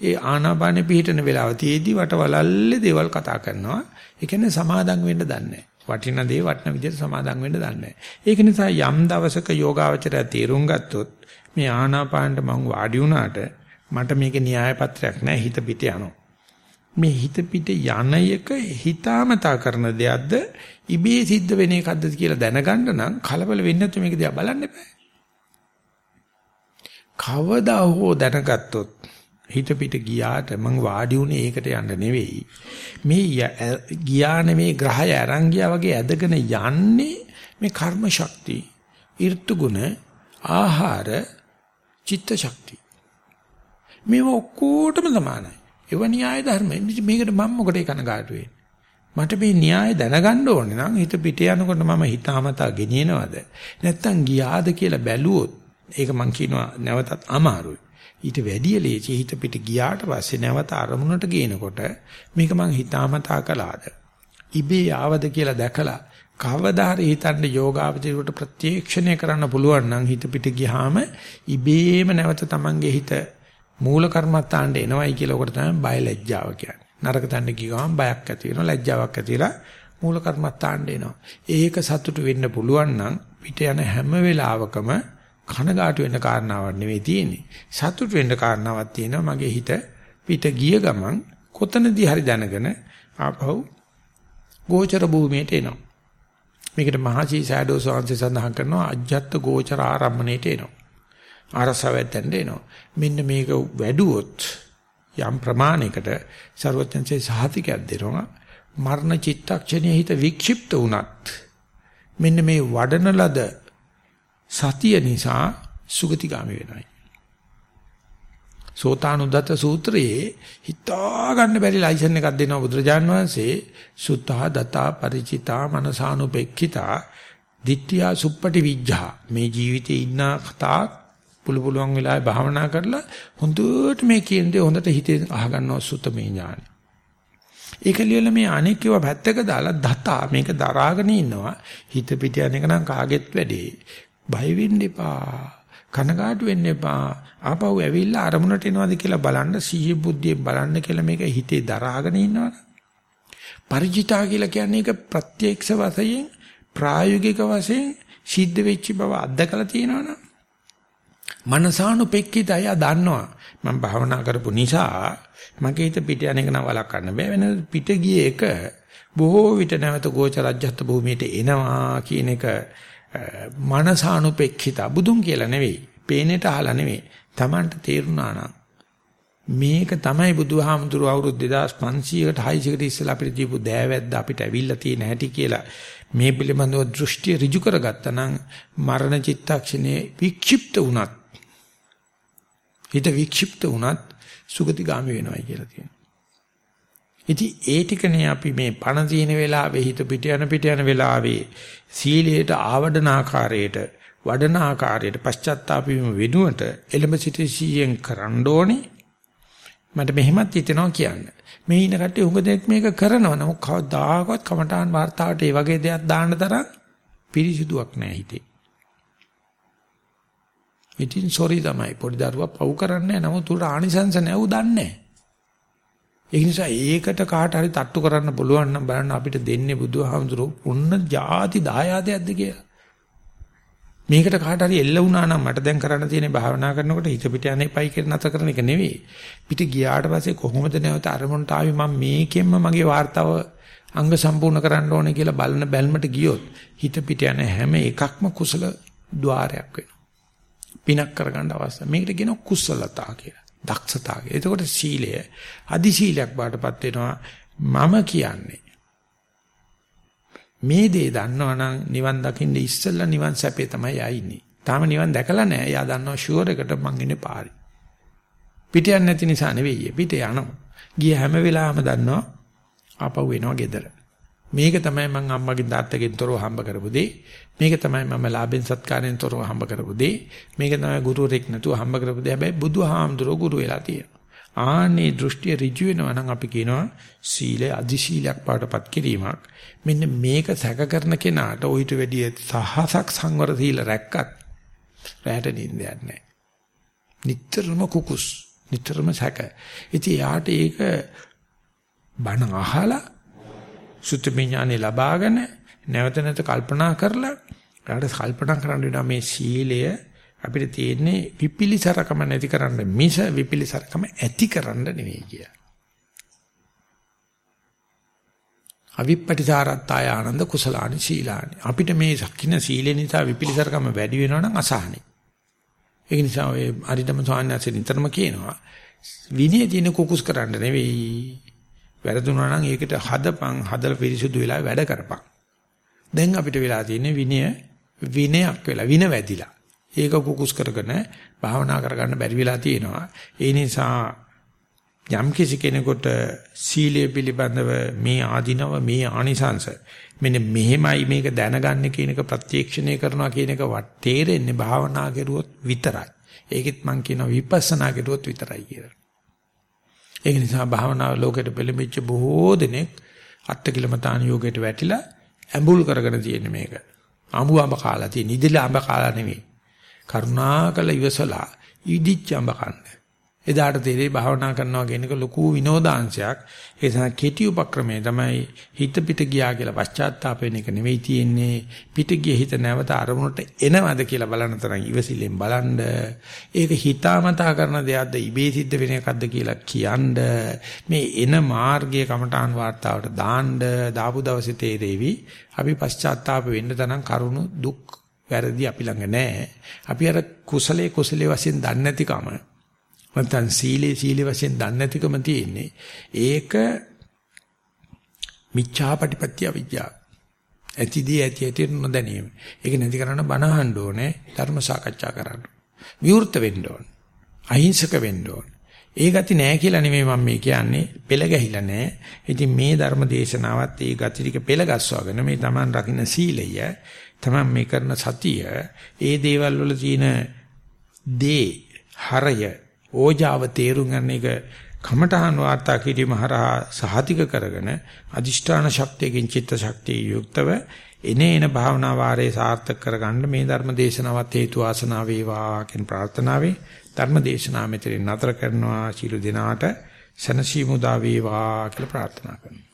ඒ ආනාපානෙ පිහිටන වෙලාව තියේදී වටවලල්ලේ දේවල් කතා කරනවා. ඒ කියන්නේ සමාදම් වෙන්න දන්නේ වටින දේ වටින විදිහට සමාදම් වෙන්න දන්නේ ඒක නිසා යම් දවසක යෝගාවචරය තීරුම් ගත්තොත් මේ ආනාපානට මං වාඩි වුණාට මට මේකේ න්‍යාය පත්‍රයක් නැහැ හිත පිට යනවා. මේ හිත පිට යන එක හිතාමතා කරන දෙයක්ද? ඉබේ සිද්ධ වෙන එකක්ද කියලා දැනගන්න නම් කලබල වෙන්නේ නැතුව මේක දිහා බලන්න එපා. කවදා හෝ දැනගත්තොත් හිත පිට ගියාට මං වාඩි උනේ ඒකට යන්න නෙවෙයි. මේ ගියා නෙමේ ග්‍රහය අරන් ගියා වගේ ඇදගෙන යන්නේ මේ කර්ම ශක්තිය, ඍතු ගුණ, ආහාර, චිත්ත ශක්තිය. මේ ඔක්කොටම සමානයි. ඒව න්‍යාය ධර්ම. මේකට මම මොකටද කනගාටු වෙන්නේ? මට මේ න්‍යාය දැනගන්න ඕනේ නම් හිත පිට යනකොට මම හිතාමතා ගෙනියනවද? නැත්තම් ගියාද කියලා බැලුවොත් ඒක මං කියනවා නැවතත් අමාරුයි. ඊට වැඩිය ලේසි හිත පිට ගියාට පස්සේ නැවත අරමුණට ගේනකොට මේක මං හිතාමතා කළාද ඉබේ ආවද කියලා දැකලා කවදා හරි හිතන්න යෝගාවචරයට ප්‍රත්‍යක්ෂණය කරන්න පුළුවන් නම් හිත පිට ගියාම ඉබේම නැවත Tamange හිත මූල කර්මත්තාන්ට එනවයි කියලා ඔකට තමයි බය ලැජ්ජාව කියන්නේ. නරක තැන්න ගියාම බයක් ඇති වෙනවා ලැජ්ජාවක් ඇති වෙලා මූල කර්මත්තාන්ට එනවා. ඒක සතුටු වෙන්න පුළුවන් නම් පිට යන හැම වෙලාවකම කනගාටු වෙන්න කාරණාවක් නෙවෙයි තියෙන්නේ. සතුට වෙන්න කාරණාවක් තියෙනවා මගේ හිත පිට ගිය ගමන් කොතනදී හරි දැනගෙන ආපහු ගෝචර භූමියට එනවා. මේකට මහසී සෑඩෝ සෝන්සේ සඳහන් කරනවා අජ්ජත් ගෝචර ආරම්මණයට එනවා. ආරසවෙන්ට එනවා. මෙන්න මේක වැඩුවොත් යම් ප්‍රමාණයකට ਸਰවඥන්සේ සහතිකයක් දෙනවා. මරණ චිත්තක්ෂණයේ හිත වික්ෂිප්ත වුණත් මෙන්න මේ වඩන ලද සතිය නිසා සුගතිගාමි වෙනයි. සෝතානුදත්ත සූත්‍රයේ හිතා ගන්න බැරි ලයිසන් එකක් දෙනවා බුදුරජාන් වහන්සේ. සුත්තා දතා ಪರಿචිතා මනසානුපෙක්ඛිතා ditthiya suppati vijja මේ ජීවිතේ ඉන්න කතා පුළු පුළුවන් වෙලාවේ භාවනා කරලා හොඳට මේ කියන දේ හොඳට හිතේ අහගන්නවා සුතමේ ඥානෙ. ඒක ලියලා මේ අනෙක් ඒවා පැත්තක දාලා දතා මේක දරාගෙන ඉන්නවා. හිත පිට යන එක නම් කාගෙත් වැඩේ. බය වෙන්න එපා. කනගාටු වෙන්න එපා. ආපහු ඇවිල්ලා අරමුණට එනවද කියලා බලන්න සීය බුද්ධියෙන් බලන්න කියලා මේක හිතේ දරාගෙන ඉන්නවනේ. ಪರಿචිතා කියලා කියන්නේ ඒක ප්‍රත්‍යක්ෂ වශයෙන් ප්‍රායෝගික වශයෙන් සිද්ධ වෙච්ච බව අත්දකලා තියෙනවනේ. මනසානුපෙක්කිතය දන්නවා. මම භාවනා කරපු නිසා මගේ හිත පිට යන එක නම් වළක්වන්න බෑ. වෙන පිට ගියේ එක බොහෝ විට නැවත ගෝචරජ්‍යත් භූමියට එනවා කියන එක මනසානුපෙක්ඛිත බුදුන් කියලා නෙවෙයි. පේනෙට අහලා නෙවෙයි. Tamanට තේරුණා නම් මේක තමයි බුදුහාමුදුරුවෝ අවුරුදු 2500කට 600කට ඉස්සෙල්ලා අපිට දීපු දෑවැද්ද අපිට ඇවිල්ලා තියෙන හැටි කියලා මේ පිළිබඳව දෘෂ්ටි ඍජු කරගත්තා නම් මරණ චිත්තක්ෂණේ වික්ෂිප්ත වුණත් හිත වික්ෂිප්ත වුණත් සුගතිගාමි වෙනවයි කියලා කියනවා. ඉතින් ඒ ටිකනේ අපි මේ පණ දින වෙලාවේ හිත පිට යන පිට යන වෙලාවේ සීලයට ආවඩන ආකාරයට වඩන ආකාරයට පශ්චාත්තාප වීම වෙනුවට එළඹ සිට සීයෙන් කරන්න ඕනේ. මට මෙහෙමත් හිතෙනවා කියන්න. මේ ඉන්න කට්ටිය උඟ දෙනෙක් මේක කරනවා. නමුත් කවදාකවත් කමටාන් වார்த்தාවට ඒ වගේ දෙයක් දාන්න තරම් පිරිසිදුවක් නැහැ හිතේ. ඉතින් සෝරි තමයි. පොඩි දරුවා පව් කරන්නේ නැහැ නමුත් උට ආනිසංස නැවු දන්නේ නැහැ ඒ නිසා ඒකට කාට හරි තට්ටු කරන්න පුළුවන් නම් බලන්න අපිට දෙන්නේ බුදුහාමුදුරුවෝ පුන්න ಜಾති දායාදයක්ද කියලා. මේකට කාට හරි එල්ල වුණා නම් මට දැන් කරන්න තියෙන භාවනා කරනකොට හිත පිට යන්නේ පයි කියලා නැතර කරන එක නෙවෙයි. පිට ගියාට පස්සේ කොහොමද නැවත අරමුණට ආවේ මම මේකෙන්ම මගේ වார்த்தාව අංග සම්පූර්ණ කරන්න ඕනේ කියලා බලන බැල්මට ගියොත් හිත පිට යන හැම එකක්ම කුසල ద్వාරයක් වෙනවා. පිනක් කරගන්න අවස්ථාව. මේකට කියනවා කුසලතා කියලා. දක්ෂතා කියලා. එතකොට සීලය අදි සීලයක් බාටපත් වෙනවා. මම කියන්නේ මේ දේ දන්නවනම් නිවන් දකින්න ඉස්සෙල්ලා නිවන් සැපේ තමයි ආයින්නේ. තාම නිවන් දැකලා නැහැ. එයා දන්නවා ෂුවර් එකට මං ඉන්නේ පාරේ. පිට යන්නේ නැති නිසා නෙවෙයි. පිට යනවා. ගිය හැම වෙලාවෙම දන්නවා ආපහු එනවා ගෙදර. මේක තමයි මම අම්මගෙන් තාත්තගෙන් තොරව හම්බ කරපු දේ. මේක තමයි මම ලාභෙන් සත්කාරයෙන් තොරව හම්බ කරපු දේ. මේක තමයි ගුරුවරෙක් නැතුව හම්බ කරපු දේ. හැබැයි බුදුහාමුදුරුවෝ ගුරු වෙලා තියෙනවා. ආනේ දෘෂ්ටිය ඍජු වෙනවා නම් අපි කියනවා සීලය අදි සීලයක් පාටපත් කිරීමක්. මෙන්න මේක සැක කරන කෙනාට ඔయిత වැඩිය සහසක් සංවර සීල රැක්කත් රැට නිින්දයක් නැහැ. නිතරම කුකුස්, නිතරම සැක. ඉතින් යාට ඒක බණ අහලා සුත්‍ත්‍ඥානෙ ලබාගෙන නැවත නැවත කල්පනා කරලා ඊට කල්පනා කරන්න මේ සීලය අපිට තියෙන්නේ විපිලිසරකම නැති කරන්න මිස විපිලිසරකම ඇති කරන්න නෙවෙයි කිය. අවිප්පටිසාරත්තාය ආනන්ද කුසලානි සීලානි. අපිට මේ සක්කින සීලේ නිසා විපිලිසරකම වැඩි වෙනවා නම් අසහනයි. ඒ නිසා ඔය අරිදම සාන්නසේ නිතරම කියනවා විනය දින කුකුස් කරන්න නෙවෙයි. වැරදුනා නම් ඒකට හදපන් හදලා පිරිසුදු වෙලා වැඩ කරපන්. දැන් අපිට වෙලා තියෙන්නේ විනය විනයක් වෙලා වින වැදිලා. ඒක කුකුස් කරගෙන භාවනා කරගන්න බැරි වෙලා තියෙනවා. ඒ නිසා යම් කිසි කෙනෙකුට සීලය පිළිබඳව මේ ආධිනව මේ ආනිසංශ මෙන්න මෙහෙමයි මේක දැනගන්නේ කියන එක ප්‍රත්‍යක්ෂණය කරනවා කියන එක තේරෙන්නේ භාවනා කරුවොත් විතරයි. ඒකෙත් මම කියනවා විපස්සනා කරුවොත් විතරයි කියලා. ඒක නිසා භාවනා ලෝකෙට පෙළඹිච්ච බොහෝ දෙනෙක් අත්තිකිලමතාන යෝගයට වැටිලා ඇඹුල් කරගෙන තියෙන මේක. අඹු අඹ කාලා තියෙන ඉදිරිය අඹ කාලා නෙවෙයි. කරුණාකල ඉවසලා ඉදිච්ච අඹ කන්න. එදාට තේරෙයි භාවනා කරනවා කියන එක ලොකු විනෝදාංශයක්. ඒ නිසා කෙටි උපක්‍රමය තමයි හිත පිට ගියා කියලා පශ්චාත්තාප වෙන එක නෙවෙයි තියෙන්නේ. පිට ගිය හිත නැවත අරමුණට එනවද කියලා බලන තරම් ඉවසිල්ලෙන් බලන්න. ඒක හිතාමතා කරන දෙයක්ද ඉබේ සිද්ධ වෙන එකක්ද කියලා කියන්න. මේ එන මාර්ගයේ කමඨාන් වාර්තාවට දාන්න දාපු දවසේ තේරෙවි. අපි පශ්චාත්තාප වෙන්න තරම් කරුණු දුක් වැරදි අපි ළඟ නැහැ. අපි අර කුසලයේ කුසලයේ වශයෙන් දන්නේ නැතිකම නැත්නම් සීලේ සීලේ වශයෙන් දන්නේ නැතිකම තියෙන්නේ. ඒක මිච්ඡාපටිපත්‍ය අවිජ්ජා. ඇතිදී ඇති ඇති නොදැනීම. ඒක නැති කරන්න බණ අහන්න ඕනේ, ධර්ම සාකච්ඡා කරන්න. විවෘත වෙන්න ඕනේ. අහිංසක වෙන්න ඕනේ. ඒ ගති නෑ කියලා නෙමෙයි මම මේ කියන්නේ පෙළ ගැහිලා නෑ. ඉතින් මේ ධර්ම දේශනාවත් ඒ ගති ටික පෙළ ගස්වාගෙන මේ Taman රකින්න සීලය, Taman මේ කරන සතිය, ඒ දේවල් වල තියෙන දේ, හරය ඕජාව තේරුම් ගන්න එක කමඨහන් වාර්තා කිරීම හරහා සහතික කරගෙන අදිෂ්ඨාන ශක්තියකින් චිත්ත ශක්තිය යුක්තව එනේන භාවනා වාරේ සාර්ථක කරගන්න මේ ධර්ම දේශනාවත් හේතු ආසනාව වේවා කියන ප්‍රාර්ථනාවේ ධර්ම දේශනාව මෙතනින් නතර කරනවා. ශිළු දිනාට සනසීමුදා වේවා කියලා ප්‍රාර්ථනා කරනවා.